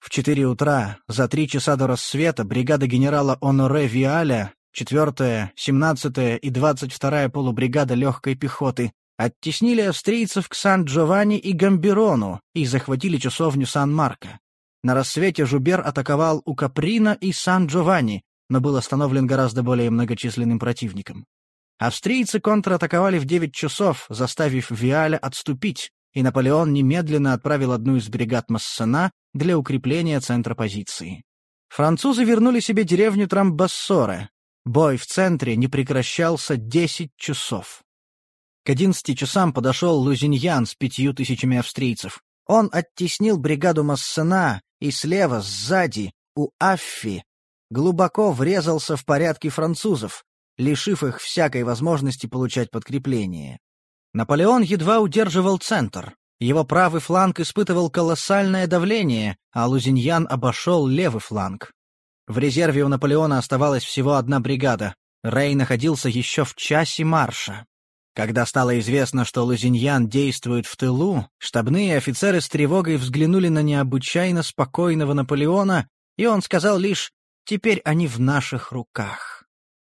В четыре утра, за три часа до рассвета, бригада генерала Оноре Виаля, 4-я, 17-я и 22-я полубригада легкой пехоты оттеснили австрийцев к Сан-Джованни и Гамберону и захватили часовню Сан-Марко. На рассвете Жубер атаковал у Каприна и Сан-Джованни, но был остановлен гораздо более многочисленным противником. Австрийцы контратаковали в 9 часов, заставив Виаля отступить, и Наполеон немедленно отправил одну из бригад Массена для укрепления центра позиции. Французы вернули себе деревню Трамбассоре. Бой в центре не прекращался 10 часов. К 11 часам подошел Лузиньян с пятью тысячами австрийцев. Он оттеснил бригаду Массена и слева, сзади, у Аффи, глубоко врезался в порядки французов, лишив их всякой возможности получать подкрепление. Наполеон едва удерживал центр. Его правый фланг испытывал колоссальное давление, а Лузиньян обошел левый фланг. В резерве у Наполеона оставалась всего одна бригада. Рей находился еще в часе марша. Когда стало известно, что Лузиньян действует в тылу, штабные офицеры с тревогой взглянули на необычайно спокойного Наполеона, и он сказал лишь «теперь они в наших руках».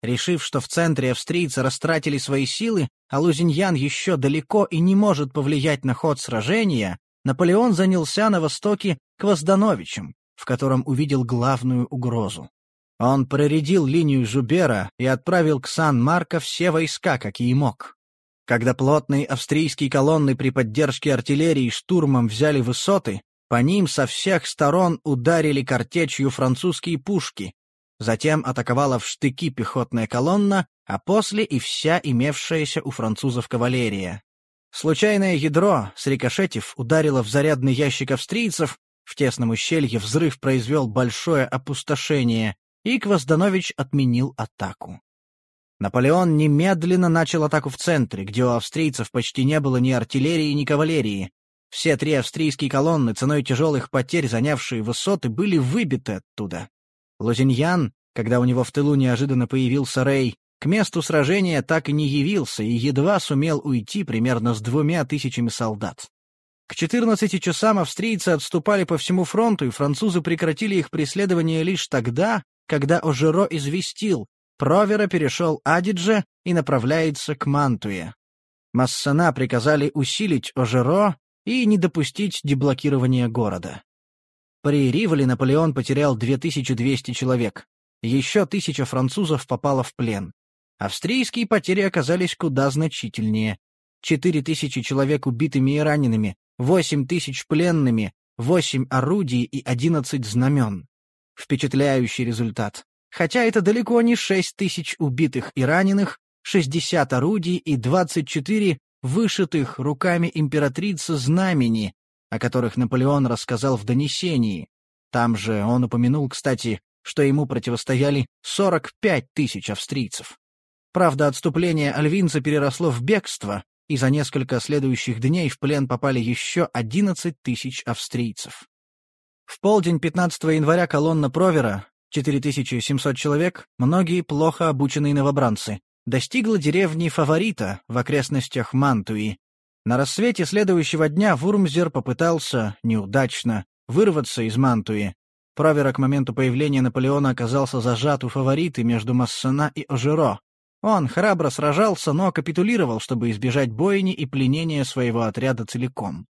Решив, что в центре австрийцы растратили свои силы, а Лузиньян еще далеко и не может повлиять на ход сражения, Наполеон занялся на востоке к Воздановичам, в котором увидел главную угрозу. Он проредил линию Жубера и отправил к Сан-Марко все войска, какие мог. Когда плотные австрийские колонны при поддержке артиллерии штурмом взяли высоты, по ним со всех сторон ударили картечью французские пушки, Затем атаковала в штыки пехотная колонна, а после и вся имевшаяся у французов кавалерия. Случайное ядро, срикошетив, ударило в зарядный ящик австрийцев, в тесном ущелье взрыв произвел большое опустошение, и Квозданович отменил атаку. Наполеон немедленно начал атаку в центре, где у австрийцев почти не было ни артиллерии, ни кавалерии. Все три австрийские колонны, ценой тяжелых потерь, занявшие высоты, были выбиты оттуда. Лузиньян, когда у него в тылу неожиданно появился Рей, к месту сражения так и не явился и едва сумел уйти примерно с двумя тысячами солдат. К 14 часам австрийцы отступали по всему фронту, и французы прекратили их преследование лишь тогда, когда Ожеро известил, Провера перешел Адидже и направляется к Мантуе. Массана приказали усилить Ожеро и не допустить деблокирования города. При Риволе Наполеон потерял 2200 человек. Еще тысяча французов попало в плен. Австрийские потери оказались куда значительнее. 4000 человек убитыми и ранеными, 8000 пленными, 8 орудий и 11 знамен. Впечатляющий результат. Хотя это далеко не 6 тысяч убитых и раненых, 60 орудий и 24 вышитых руками императрицы знамени, о которых Наполеон рассказал в донесении. Там же он упомянул, кстати, что ему противостояли 45 тысяч австрийцев. Правда, отступление альвинца переросло в бегство, и за несколько следующих дней в плен попали еще 11 тысяч австрийцев. В полдень 15 января колонна Провера, 4700 человек, многие плохо обученные новобранцы, достигла деревни Фаворита в окрестностях Мантуи, на рассвете следующего дня Вурмзер попытался, неудачно, вырваться из Мантуи. Провера к моменту появления Наполеона оказался зажат у фавориты между Массена и Ожеро. Он храбро сражался, но капитулировал, чтобы избежать бойни и пленения своего отряда целиком.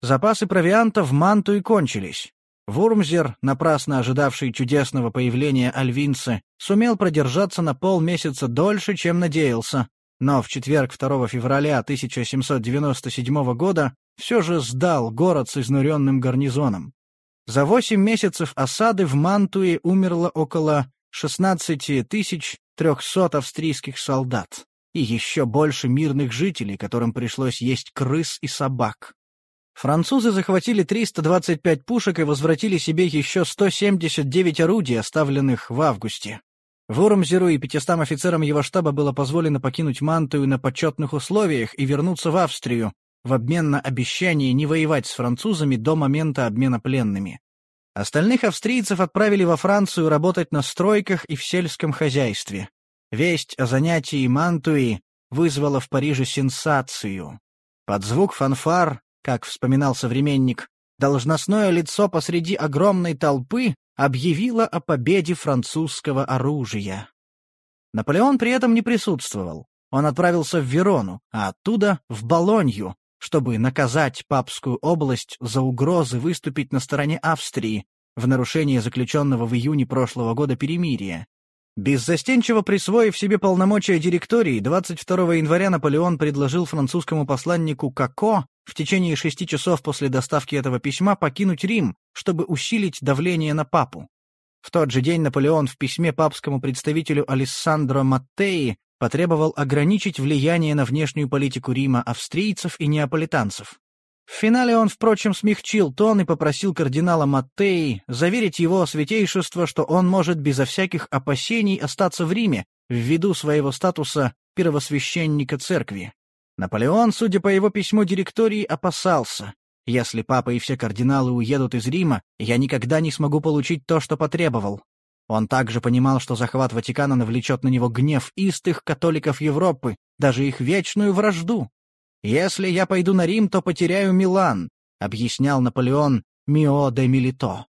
Запасы провианта в Мантуи кончились. Вурмзер, напрасно ожидавший чудесного появления альвинца, сумел продержаться на полмесяца дольше, чем надеялся, но в четверг 2 февраля 1797 года все же сдал город с изнуренным гарнизоном. За восемь месяцев осады в Мантуе умерло около 16 300 австрийских солдат и еще больше мирных жителей, которым пришлось есть крыс и собак. Французы захватили 325 пушек и возвратили себе еще 179 орудий, оставленных в августе. Вуромзеру и пятистам офицерам его штаба было позволено покинуть Мантую на почетных условиях и вернуться в Австрию, в обмен на обещание не воевать с французами до момента обмена пленными. Остальных австрийцев отправили во Францию работать на стройках и в сельском хозяйстве. Весть о занятии Мантуи вызвала в Париже сенсацию. Под звук фанфар, как вспоминал современник, должностное лицо посреди огромной толпы объявила о победе французского оружия. Наполеон при этом не присутствовал. Он отправился в Верону, а оттуда — в Болонью, чтобы наказать Папскую область за угрозы выступить на стороне Австрии, в нарушение заключенного в июне прошлого года перемирия. Беззастенчиво присвоив себе полномочия директории, 22 января Наполеон предложил французскому посланнику Како в течение шести часов после доставки этого письма покинуть Рим, чтобы усилить давление на папу. В тот же день Наполеон в письме папскому представителю Алессандро Маттеи потребовал ограничить влияние на внешнюю политику Рима австрийцев и неаполитанцев. В финале он, впрочем, смягчил тон и попросил кардинала Маттеи заверить его святейшество, что он может безо всяких опасений остаться в Риме ввиду своего статуса первосвященника церкви. Наполеон, судя по его письму директории, опасался. Если папа и все кардиналы уедут из Рима, я никогда не смогу получить то, что потребовал. Он также понимал, что захват Ватикана навлечет на него гнев истых католиков Европы, даже их вечную вражду. «Если я пойду на Рим, то потеряю Милан», — объяснял Наполеон Мио де Милито.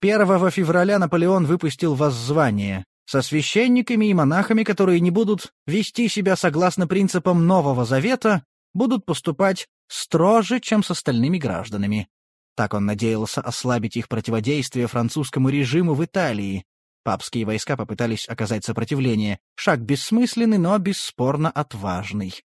1 февраля Наполеон выпустил воззвание со священниками и монахами, которые не будут вести себя согласно принципам Нового Завета, будут поступать строже, чем с остальными гражданами. Так он надеялся ослабить их противодействие французскому режиму в Италии. Папские войска попытались оказать сопротивление. Шаг бессмысленный, но бесспорно отважный.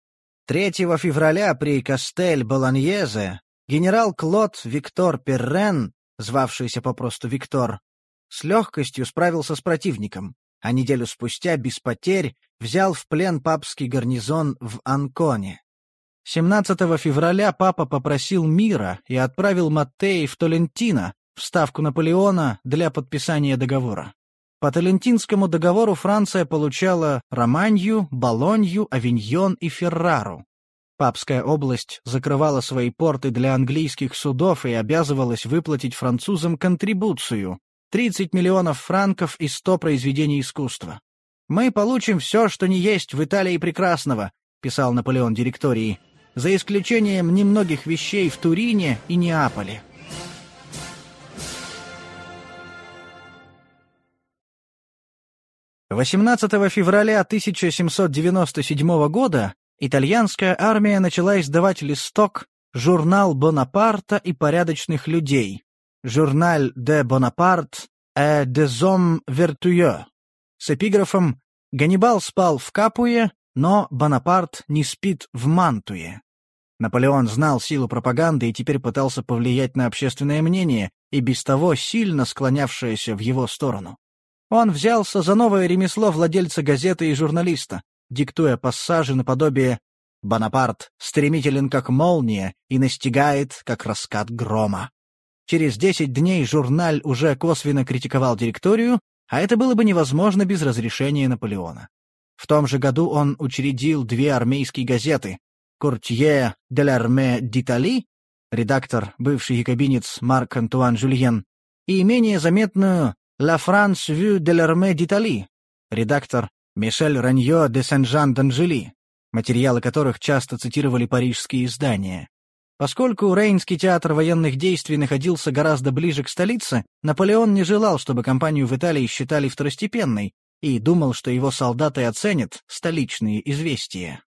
3 февраля при Кастель-Болоньезе генерал Клод Виктор Перрен, звавшийся попросту Виктор, с легкостью справился с противником, а неделю спустя, без потерь, взял в плен папский гарнизон в Анконе. 17 февраля папа попросил мира и отправил Маттеи в Толентино, в ставку Наполеона, для подписания договора. По Талентинскому договору Франция получала Романью, Болонью, Авиньон и Феррару. Папская область закрывала свои порты для английских судов и обязывалась выплатить французам контрибуцию — 30 миллионов франков и 100 произведений искусства. «Мы получим все, что не есть в Италии прекрасного», — писал Наполеон директории, «за исключением немногих вещей в Турине и Неаполе». 18 февраля 1797 года итальянская армия начала издавать листок «Журнал Бонапарта и порядочных людей» «Журналь де Бонапарт et des hommes vertueux» с эпиграфом «Ганнибал спал в Капуе, но Бонапарт не спит в Мантуе». Наполеон знал силу пропаганды и теперь пытался повлиять на общественное мнение, и без того сильно склонявшееся в его сторону. Он взялся за новое ремесло владельца газеты и журналиста, диктуя пассажи наподобие «Бонапарт стремителен, как молния, и настигает, как раскат грома». Через десять дней журналь уже косвенно критиковал директорию, а это было бы невозможно без разрешения Наполеона. В том же году он учредил две армейские газеты «Куртье де l'armée d'Italie», редактор, бывший якобинец Марк Антуан Жюльен, и менее заметную «La France vue de l'armée d'Italie», редактор Мишель Раньо де Сен-Жан d'Ангели, материалы которых часто цитировали парижские издания. Поскольку Рейнский театр военных действий находился гораздо ближе к столице, Наполеон не желал, чтобы кампанию в Италии считали второстепенной, и думал, что его солдаты оценят столичные известия.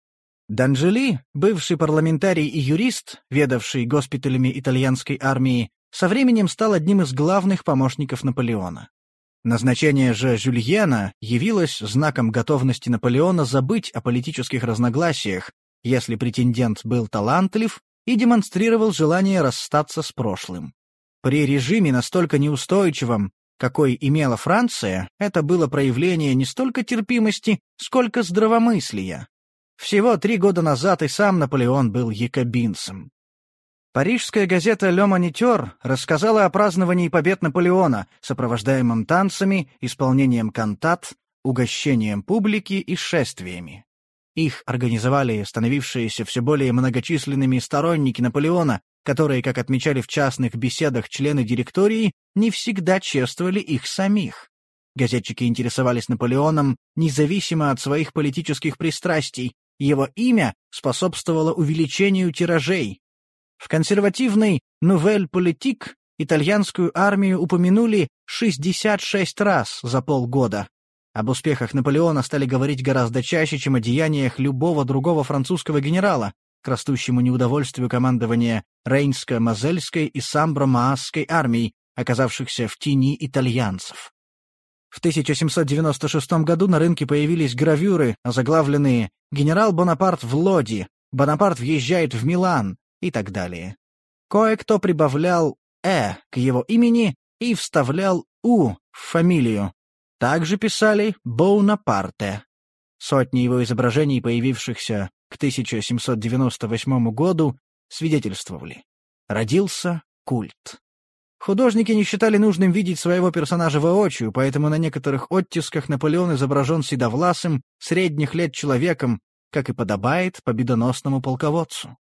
Данжели, бывший парламентарий и юрист, ведавший госпиталями итальянской армии, со временем стал одним из главных помощников Наполеона. Назначение же Жюльена явилось знаком готовности Наполеона забыть о политических разногласиях, если претендент был талантлив и демонстрировал желание расстаться с прошлым. При режиме настолько неустойчивом, какой имела Франция, это было проявление не столько терпимости, сколько здравомыслия. Всего три года назад и сам Наполеон был якобинцем. Парижская газета «Ле Монитер» рассказала о праздновании побед Наполеона, сопровождаемом танцами, исполнением кантат, угощением публики и шествиями. Их организовали становившиеся все более многочисленными сторонники Наполеона, которые, как отмечали в частных беседах члены директории, не всегда чествовали их самих. Газетчики интересовались Наполеоном независимо от своих политических пристрастий, его имя способствовало увеличению тиражей, в консервативной «Nouvelle Politique» итальянскую армию упомянули 66 раз за полгода. Об успехах Наполеона стали говорить гораздо чаще, чем о деяниях любого другого французского генерала, к растущему неудовольствию командования Рейнско-Мозельской и Самбро-Маасской армий, оказавшихся в тени итальянцев. В 1796 году на рынке появились гравюры, озаглавленные «Генерал Бонапарт в Лоди», «Бонапарт въезжает в Милан» и так далее. Кое-кто прибавлял «э» к его имени и вставлял «у» в фамилию. Также писали «Боунапарте». Сотни его изображений, появившихся к 1798 году, свидетельствовали. Родился культ. Художники не считали нужным видеть своего персонажа воочию, поэтому на некоторых оттисках Наполеон изображен седовласым, средних лет человеком, как и подобает победоносному полководцу.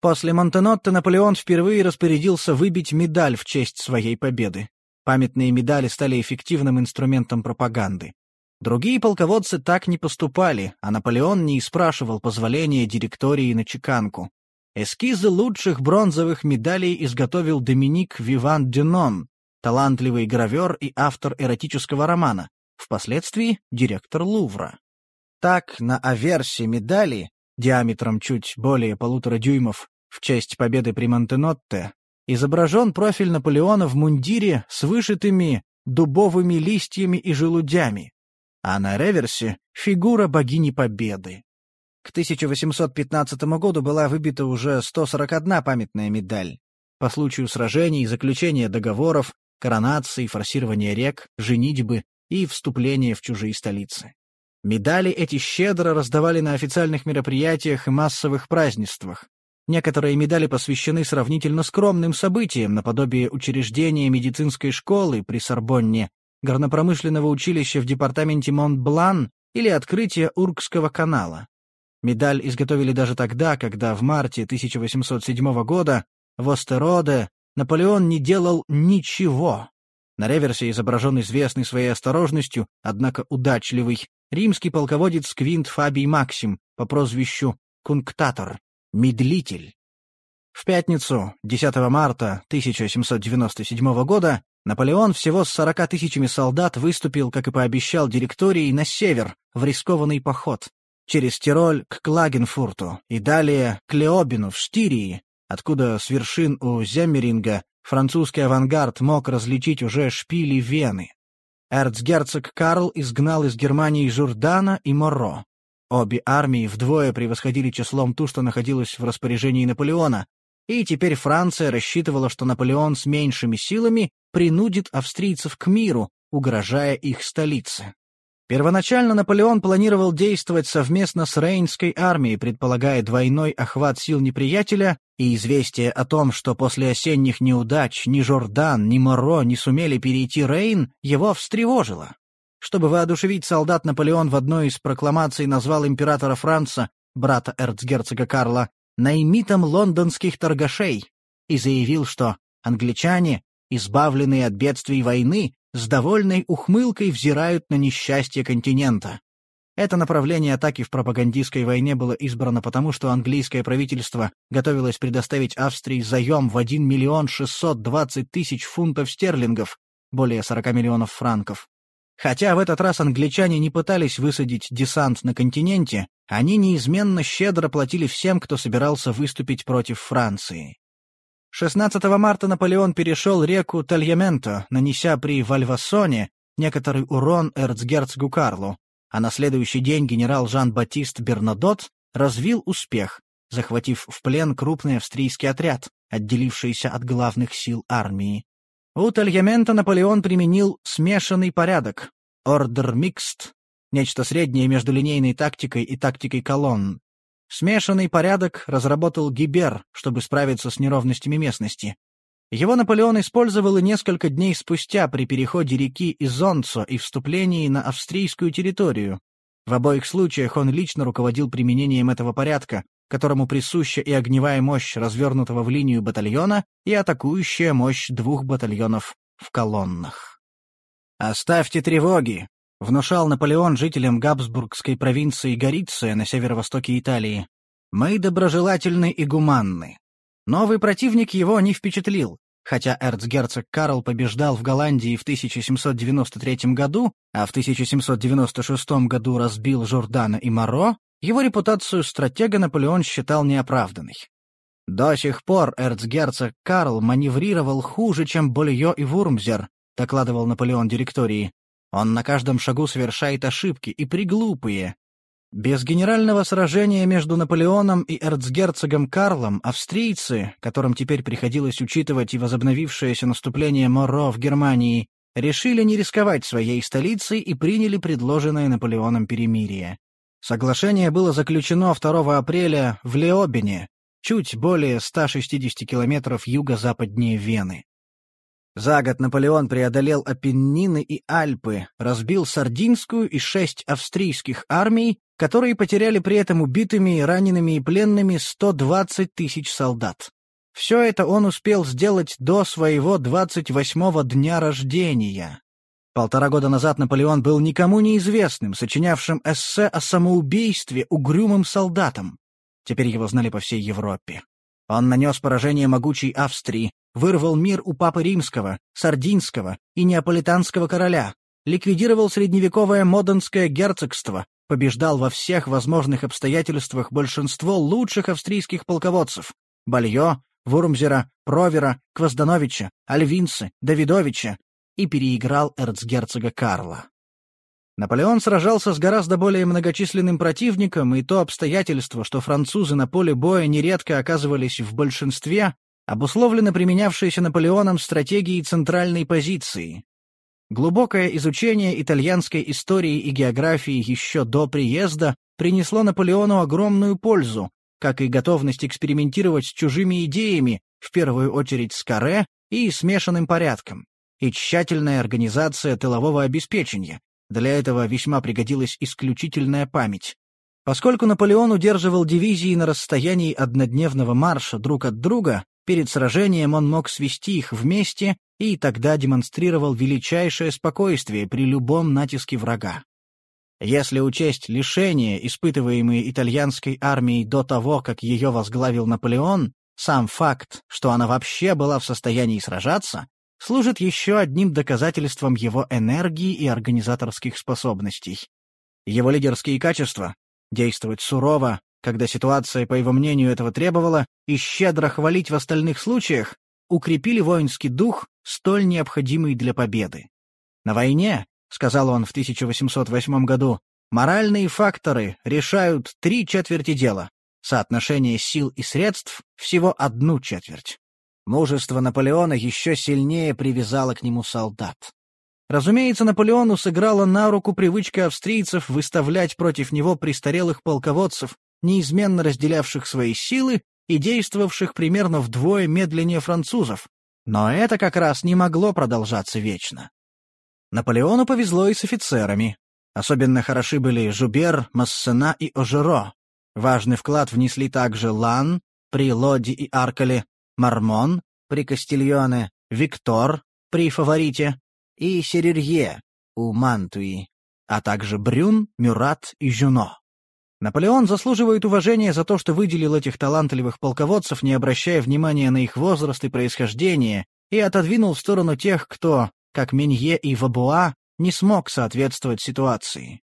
После Монтенотто Наполеон впервые распорядился выбить медаль в честь своей победы. Памятные медали стали эффективным инструментом пропаганды. Другие полководцы так не поступали, а Наполеон не спрашивал позволения директории на чеканку. Эскизы лучших бронзовых медалей изготовил Доминик Виван Дюнон, талантливый гравер и автор эротического романа, впоследствии директор Лувра. Так, на аверсе медали, диаметром чуть более полутора дюймов, в честь победы при Монтенотте, изображен профиль Наполеона в мундире с вышитыми дубовыми листьями и желудями, а на реверсе — фигура богини Победы. К 1815 году была выбита уже 141 памятная медаль. По случаю сражений, заключения договоров, коронаций, форсирования рек, женитьбы и вступления в чужие столицы. Медали эти щедро раздавали на официальных мероприятиях и массовых празднествах. Некоторые медали посвящены сравнительно скромным событиям, наподобие учреждения медицинской школы при Сорбонне, горнопромышленного училища в департаменте Монт-Блан или открытия Уркского канала. Медаль изготовили даже тогда, когда в марте 1807 года в Остероде Наполеон не делал ничего. На реверсе изображен известный своей осторожностью, однако удачливый, римский полководец Квинт Фабий Максим по прозвищу Кунктатор, медлитель. В пятницу, 10 марта 1797 года, Наполеон всего с 40 тысячами солдат выступил, как и пообещал директории, на север, в рискованный поход, через Тироль к Клагенфурту и далее к Леобину в Штирии, откуда с вершин у Земмеринга французский авангард мог различить уже шпили Вены. Эрцгерцог Карл изгнал из Германии Журдана и Моро. Обе армии вдвое превосходили числом ту, что находилось в распоряжении Наполеона, и теперь Франция рассчитывала, что Наполеон с меньшими силами принудит австрийцев к миру, угрожая их столице. Первоначально Наполеон планировал действовать совместно с Рейнской армией, предполагая двойной охват сил неприятеля, и известие о том, что после осенних неудач ни Жордан, ни Моро не сумели перейти Рейн, его встревожило. Чтобы воодушевить солдат, Наполеон в одной из прокламаций назвал императора Франца, брата эрцгерцога Карла, наймитом лондонских торгашей и заявил, что англичане, избавленные от бедствий войны, с довольной ухмылкой взирают на несчастье континента. Это направление атаки в пропагандистской войне было избрано потому, что английское правительство готовилось предоставить Австрии заем в 1 миллион 620 тысяч фунтов стерлингов, более 40 миллионов франков. Хотя в этот раз англичане не пытались высадить десант на континенте, они неизменно щедро платили всем, кто собирался выступить против Франции. 16 марта Наполеон перешел реку Тальяменто, нанеся при Вальвасоне некоторый урон эрцгерцогу Карлу, а на следующий день генерал Жан-Батист Бернадот развил успех, захватив в плен крупный австрийский отряд, отделившийся от главных сил армии. У Тальямента Наполеон применил смешанный порядок, ордер микст, нечто среднее между линейной тактикой и тактикой колонн, Смешанный порядок разработал Гибер, чтобы справиться с неровностями местности. Его Наполеон использовал и несколько дней спустя при переходе реки Изонцо и вступлении на австрийскую территорию. В обоих случаях он лично руководил применением этого порядка, которому присуща и огневая мощь развернутого в линию батальона, и атакующая мощь двух батальонов в колоннах. «Оставьте тревоги!» внушал Наполеон жителям Габсбургской провинции Гориция на северо-востоке Италии. «Мы доброжелательны и гуманны». Новый противник его не впечатлил, хотя эрцгерцог Карл побеждал в Голландии в 1793 году, а в 1796 году разбил Жордана и Моро, его репутацию стратега Наполеон считал неоправданной. До сих пор эрцгерцог Карл маневрировал хуже, чем Больё и Вурмзер, докладывал Наполеон директории. Он на каждом шагу совершает ошибки, и приглупые. Без генерального сражения между Наполеоном и эрцгерцогом Карлом австрийцы, которым теперь приходилось учитывать и возобновившееся наступление Моро в Германии, решили не рисковать своей столицей и приняли предложенное Наполеоном перемирие. Соглашение было заключено 2 апреля в Леобине, чуть более 160 километров юго-западнее Вены. За год Наполеон преодолел Апеннины и Альпы, разбил Сардинскую и шесть австрийских армий, которые потеряли при этом убитыми, ранеными и пленными 120 тысяч солдат. Все это он успел сделать до своего 28-го дня рождения. Полтора года назад Наполеон был никому неизвестным, сочинявшим эссе о самоубийстве угрюмым солдатом. Теперь его знали по всей Европе. Он нанес поражение могучей Австрии, вырвал мир у Папы Римского, Сардинского и Неаполитанского короля, ликвидировал средневековое Моденское герцогство, побеждал во всех возможных обстоятельствах большинство лучших австрийских полководцев — Бальё, Вурмзера, Провера, Кваздановича, Альвинцы, Давидовича и переиграл эрцгерцога Карла. Наполеон сражался с гораздо более многочисленным противником, и то обстоятельство, что французы на поле боя нередко оказывались в большинстве, обусловлено применявшейся Наполеоном стратегией центральной позиции. Глубокое изучение итальянской истории и географии еще до приезда принесло Наполеону огромную пользу, как и готовность экспериментировать с чужими идеями, в первую очередь с каре и смешанным порядком, и тщательная организация тылового обеспечения, для этого весьма пригодилась исключительная память. Поскольку Наполеон удерживал дивизии на расстоянии однодневного марша друг от друга, перед сражением он мог свести их вместе и тогда демонстрировал величайшее спокойствие при любом натиске врага. Если учесть лишения, испытываемые итальянской армией до того, как ее возглавил Наполеон, сам факт, что она вообще была в состоянии сражаться, служит еще одним доказательством его энергии и организаторских способностей. Его лидерские качества — действовать сурово, когда ситуация, по его мнению, этого требовала, и щедро хвалить в остальных случаях, укрепили воинский дух, столь необходимый для победы. «На войне», — сказал он в 1808 году, — «моральные факторы решают три четверти дела, соотношение сил и средств — всего одну четверть». Мужество Наполеона еще сильнее привязало к нему солдат. Разумеется, Наполеону сыграла на руку привычка австрийцев выставлять против него престарелых полководцев, неизменно разделявших свои силы и действовавших примерно вдвое медленнее французов. Но это как раз не могло продолжаться вечно. Наполеону повезло и с офицерами. Особенно хороши были Жубер, Массена и Ожеро. Важный вклад внесли также Лан, при Лоди и Аркале, Мармон при Кастильоне, Виктор при Фаворите и Серерье у Мантуи, а также Брюн, Мюрат и Жюно. Наполеон заслуживает уважения за то, что выделил этих талантливых полководцев, не обращая внимания на их возраст и происхождение, и отодвинул в сторону тех, кто, как Менье и Вабуа, не смог соответствовать ситуации.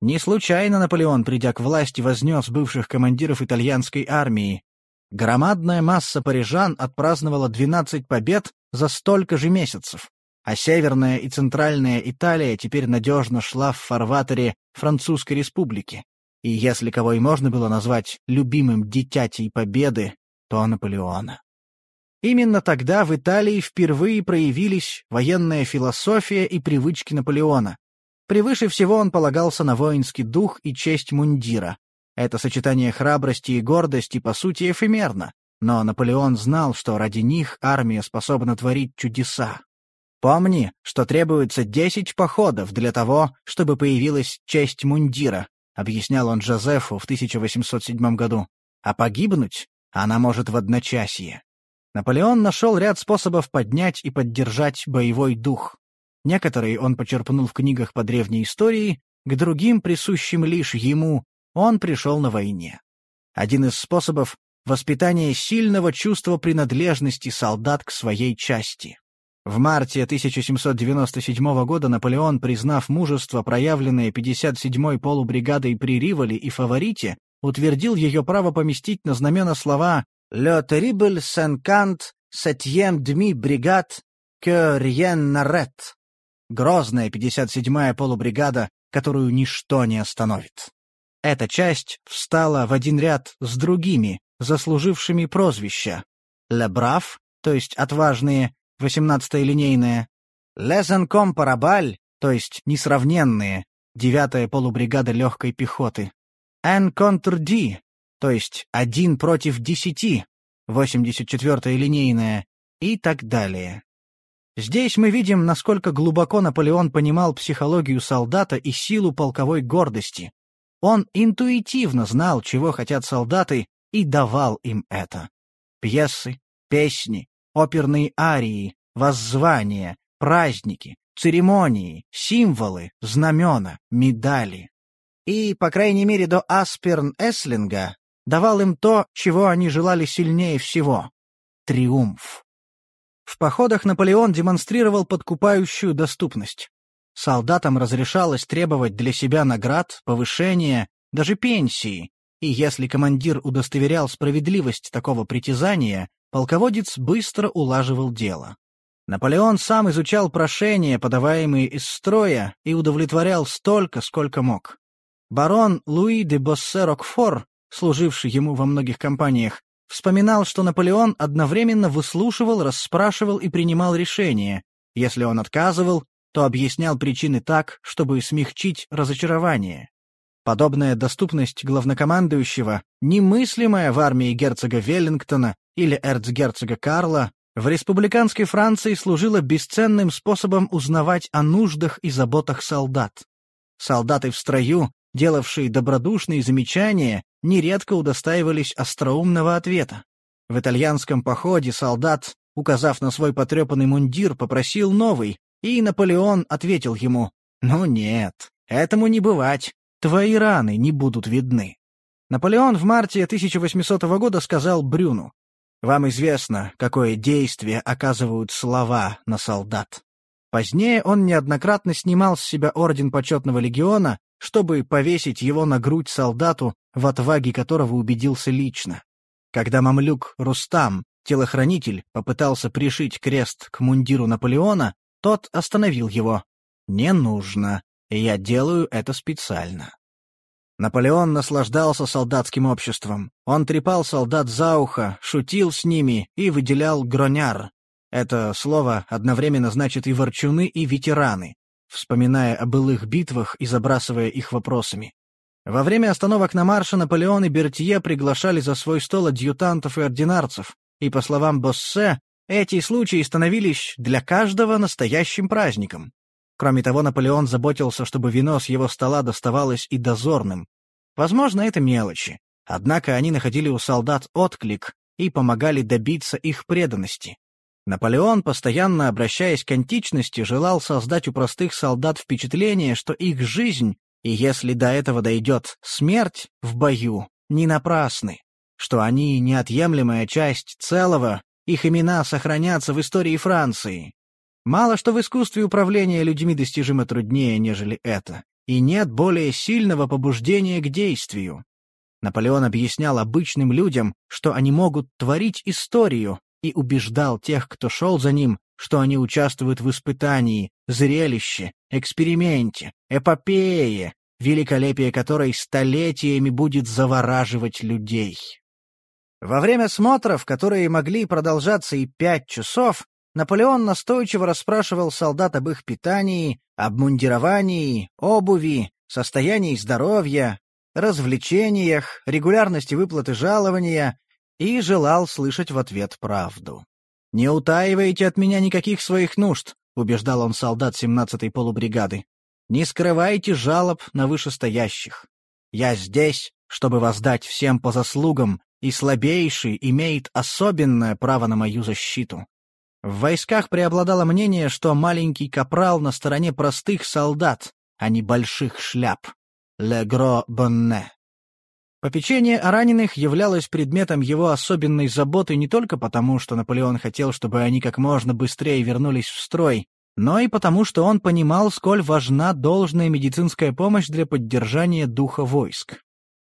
Не случайно Наполеон, придя к власти, вознес бывших командиров итальянской армии, Громадная масса парижан отпраздновала 12 побед за столько же месяцев, а Северная и Центральная Италия теперь надежно шла в фарватере Французской Республики. И если кого и можно было назвать любимым дитятей победы, то Наполеона. Именно тогда в Италии впервые проявились военная философия и привычки Наполеона. Превыше всего он полагался на воинский дух и честь мундира, это сочетание храбрости и гордости, по сути, эфемерно, но Наполеон знал, что ради них армия способна творить чудеса. Помни, что требуется десять походов для того, чтобы появилась честь мундира, объяснял он Жозефу в 1807 году. А погибнуть она может в одночасье. Наполеон нашел ряд способов поднять и поддержать боевой дух. Некоторые он почерпнул в книгах по древней истории, к другим, присущим лишь ему, он пришел на войне. Один из способов — воспитание сильного чувства принадлежности солдат к своей части. В марте 1797 года Наполеон, признав мужество, проявленное 57-й полубригадой при Риволе и Фаворите, утвердил ее право поместить на знамена слова «Le terrible cinquante septième demi brigade que rien n'arrête» — грозная 57-я полубригада, которую ничто не остановит. Эта часть встала в один ряд с другими, заслужившими прозвища. «Le Brave», то есть «отважные», 18-я линейная, «Les Incomparable», то есть «несравненные», 9-я полубригада легкой пехоты, «En contre dix», то есть «один против десяти», 84-я линейная, и так далее. Здесь мы видим, насколько глубоко Наполеон понимал психологию солдата и силу полковой гордости. Он интуитивно знал, чего хотят солдаты, и давал им это. Пьесы, песни, оперные арии, воззвания, праздники, церемонии, символы, знамена, медали. И, по крайней мере, до Асперн-Эслинга давал им то, чего они желали сильнее всего — триумф. В походах Наполеон демонстрировал подкупающую доступность. Солдатам разрешалось требовать для себя наград, повышения, даже пенсии, и если командир удостоверял справедливость такого притязания, полководец быстро улаживал дело. Наполеон сам изучал прошения, подаваемые из строя, и удовлетворял столько, сколько мог. Барон Луи де Боссе-Рокфор, служивший ему во многих компаниях, вспоминал, что Наполеон одновременно выслушивал, расспрашивал и принимал решения. Если он отказывал, то объяснял причины так, чтобы смягчить разочарование. Подобная доступность главнокомандующего, немыслимая в армии герцога Веллингтона или эрцгерцога Карла, в республиканской Франции служила бесценным способом узнавать о нуждах и заботах солдат. Солдаты в строю, делавшие добродушные замечания, нередко удостаивались остроумного ответа. В итальянском походе солдат, указав на свой потрепанный мундир, попросил новый, и Наполеон ответил ему, «Ну нет, этому не бывать, твои раны не будут видны». Наполеон в марте 1800 года сказал Брюну, «Вам известно, какое действие оказывают слова на солдат». Позднее он неоднократно снимал с себя орден почетного легиона, чтобы повесить его на грудь солдату, в отваге которого убедился лично. Когда мамлюк Рустам, телохранитель, попытался пришить крест к мундиру Наполеона, тот остановил его. «Не нужно. Я делаю это специально». Наполеон наслаждался солдатским обществом. Он трепал солдат за ухо, шутил с ними и выделял гроняр. Это слово одновременно значит и ворчуны, и ветераны, вспоминая о былых битвах и забрасывая их вопросами. Во время остановок на марше Наполеон и Бертье приглашали за свой стол адъютантов и ординарцев, и, по словам Боссе, эти случаи становились для каждого настоящим праздником. Кроме того, Наполеон заботился, чтобы вино с его стола доставалось и дозорным. Возможно, это мелочи, однако они находили у солдат отклик и помогали добиться их преданности. Наполеон, постоянно обращаясь к античности, желал создать у простых солдат впечатление, что их жизнь и если до этого дойдет смерть в бою, не напрасны, что они неотъемлемая часть целого, их имена сохранятся в истории Франции. Мало что в искусстве управления людьми достижимо труднее, нежели это, и нет более сильного побуждения к действию. Наполеон объяснял обычным людям, что они могут творить историю, и убеждал тех, кто шел за ним, что они участвуют в испытании, зрелище, эксперименте, эпопее, великолепие которой столетиями будет завораживать людей. Во время смотров, которые могли продолжаться и пять часов, Наполеон настойчиво расспрашивал солдат об их питании, обмундировании, обуви, состоянии здоровья, развлечениях, регулярности выплаты жалования и желал слышать в ответ правду. «Не утаивайте от меня никаких своих нужд», — убеждал он солдат 17-й полубригады. «Не скрывайте жалоб на вышестоящих. Я здесь, чтобы воздать всем по заслугам, и слабейший имеет особенное право на мою защиту». В войсках преобладало мнение, что маленький капрал на стороне простых солдат, а не больших шляп. «Le bonnet». Попечение о раненых являлось предметом его особенной заботы не только потому, что Наполеон хотел, чтобы они как можно быстрее вернулись в строй, но и потому, что он понимал, сколь важна должная медицинская помощь для поддержания духа войск.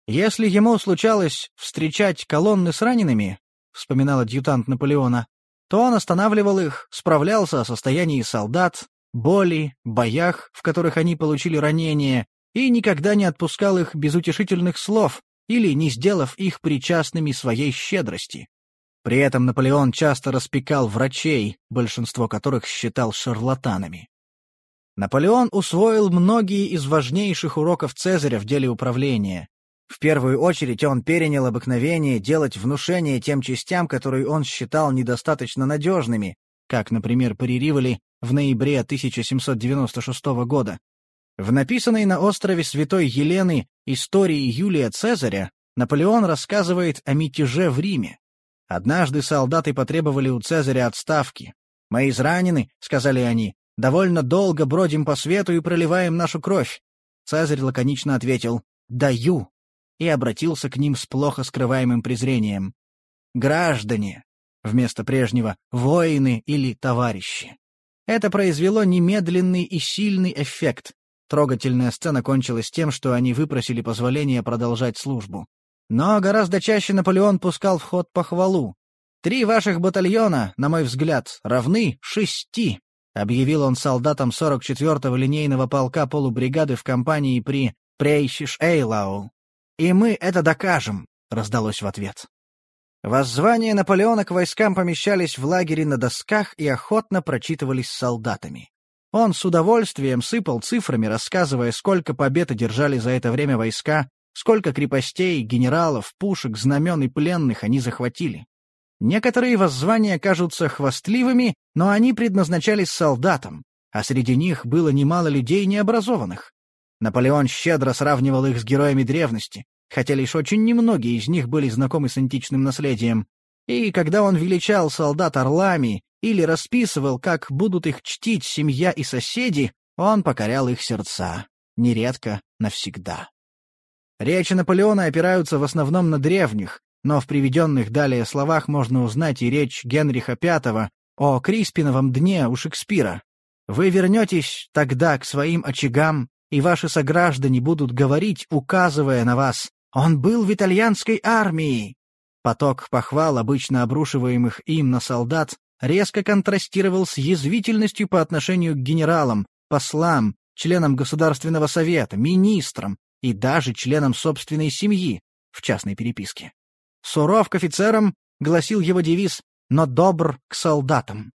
Если ему случалось встречать колонны с ранеными, вспоминал адъютант Наполеона, то он останавливал их, справлялся о состоянии солдат, боли, боях, в которых они получили ранения, и никогда не отпускал их без утешительных слов или не сделав их причастными своей щедрости. При этом Наполеон часто распекал врачей, большинство которых считал шарлатанами. Наполеон усвоил многие из важнейших уроков Цезаря в деле управления. В первую очередь он перенял обыкновение делать внушения тем частям, которые он считал недостаточно надежными, как, например, при Риволи в ноябре 1796 года. В написанной на острове Святой Елены истории Юлия Цезаря Наполеон рассказывает о мятеже в Риме. Однажды солдаты потребовали у Цезаря отставки. «Мы изранены», — сказали они, — «довольно долго бродим по свету и проливаем нашу кровь». Цезарь лаконично ответил «Даю» и обратился к ним с плохо скрываемым презрением. «Граждане», вместо прежнего «воины» или «товарищи». Это произвело немедленный и сильный эффект. Трогательная сцена кончилась тем, что они выпросили позволение продолжать службу. Но гораздо чаще Наполеон пускал в ход похвалу. «Три ваших батальона, на мой взгляд, равны шести», — объявил он солдатам 44-го линейного полка полубригады в кампании при Прейщиш-Эйлау. «И мы это докажем», — раздалось в ответ. Воззвания Наполеона к войскам помещались в лагере на досках и охотно прочитывались солдатами. Он с удовольствием сыпал цифрами, рассказывая, сколько побед одержали за это время войска, сколько крепостей, генералов, пушек, знамен и пленных они захватили. Некоторые воззвания кажутся хвастливыми, но они предназначались солдатам, а среди них было немало людей необразованных. Наполеон щедро сравнивал их с героями древности, хотя лишь очень немногие из них были знакомы с античным наследием. И когда он величал солдат орлами или расписывал, как будут их чтить семья и соседи, он покорял их сердца, нередко навсегда. Речи Наполеона опираются в основном на древних, но в приведенных далее словах можно узнать и речь Генриха V о Криспиновом дне у Шекспира. «Вы вернетесь тогда к своим очагам, и ваши сограждане будут говорить, указывая на вас, «Он был в итальянской армии!» Поток похвал, обычно обрушиваемых им на солдат, резко контрастировал с язвительностью по отношению к генералам, послам, членам Государственного совета, министрам, и даже членам собственной семьи в частной переписке. «Суров к офицерам», — гласил его девиз, «но добр к солдатам».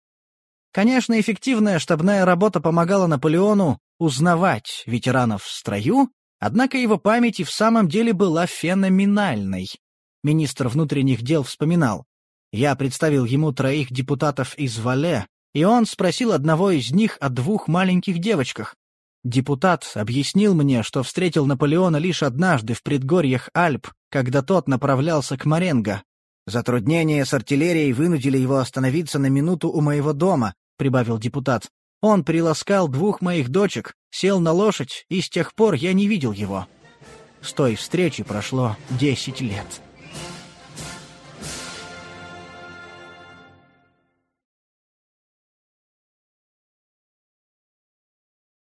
Конечно, эффективная штабная работа помогала Наполеону узнавать ветеранов в строю, однако его память и в самом деле была феноменальной. Министр внутренних дел вспоминал. Я представил ему троих депутатов из Вале, и он спросил одного из них о двух маленьких девочках, Депутат объяснил мне, что встретил Наполеона лишь однажды в предгорьях Альп, когда тот направлялся к Маренго. «Затруднения с артиллерией вынудили его остановиться на минуту у моего дома», — прибавил депутат. «Он приласкал двух моих дочек, сел на лошадь, и с тех пор я не видел его». С той встречи прошло десять лет.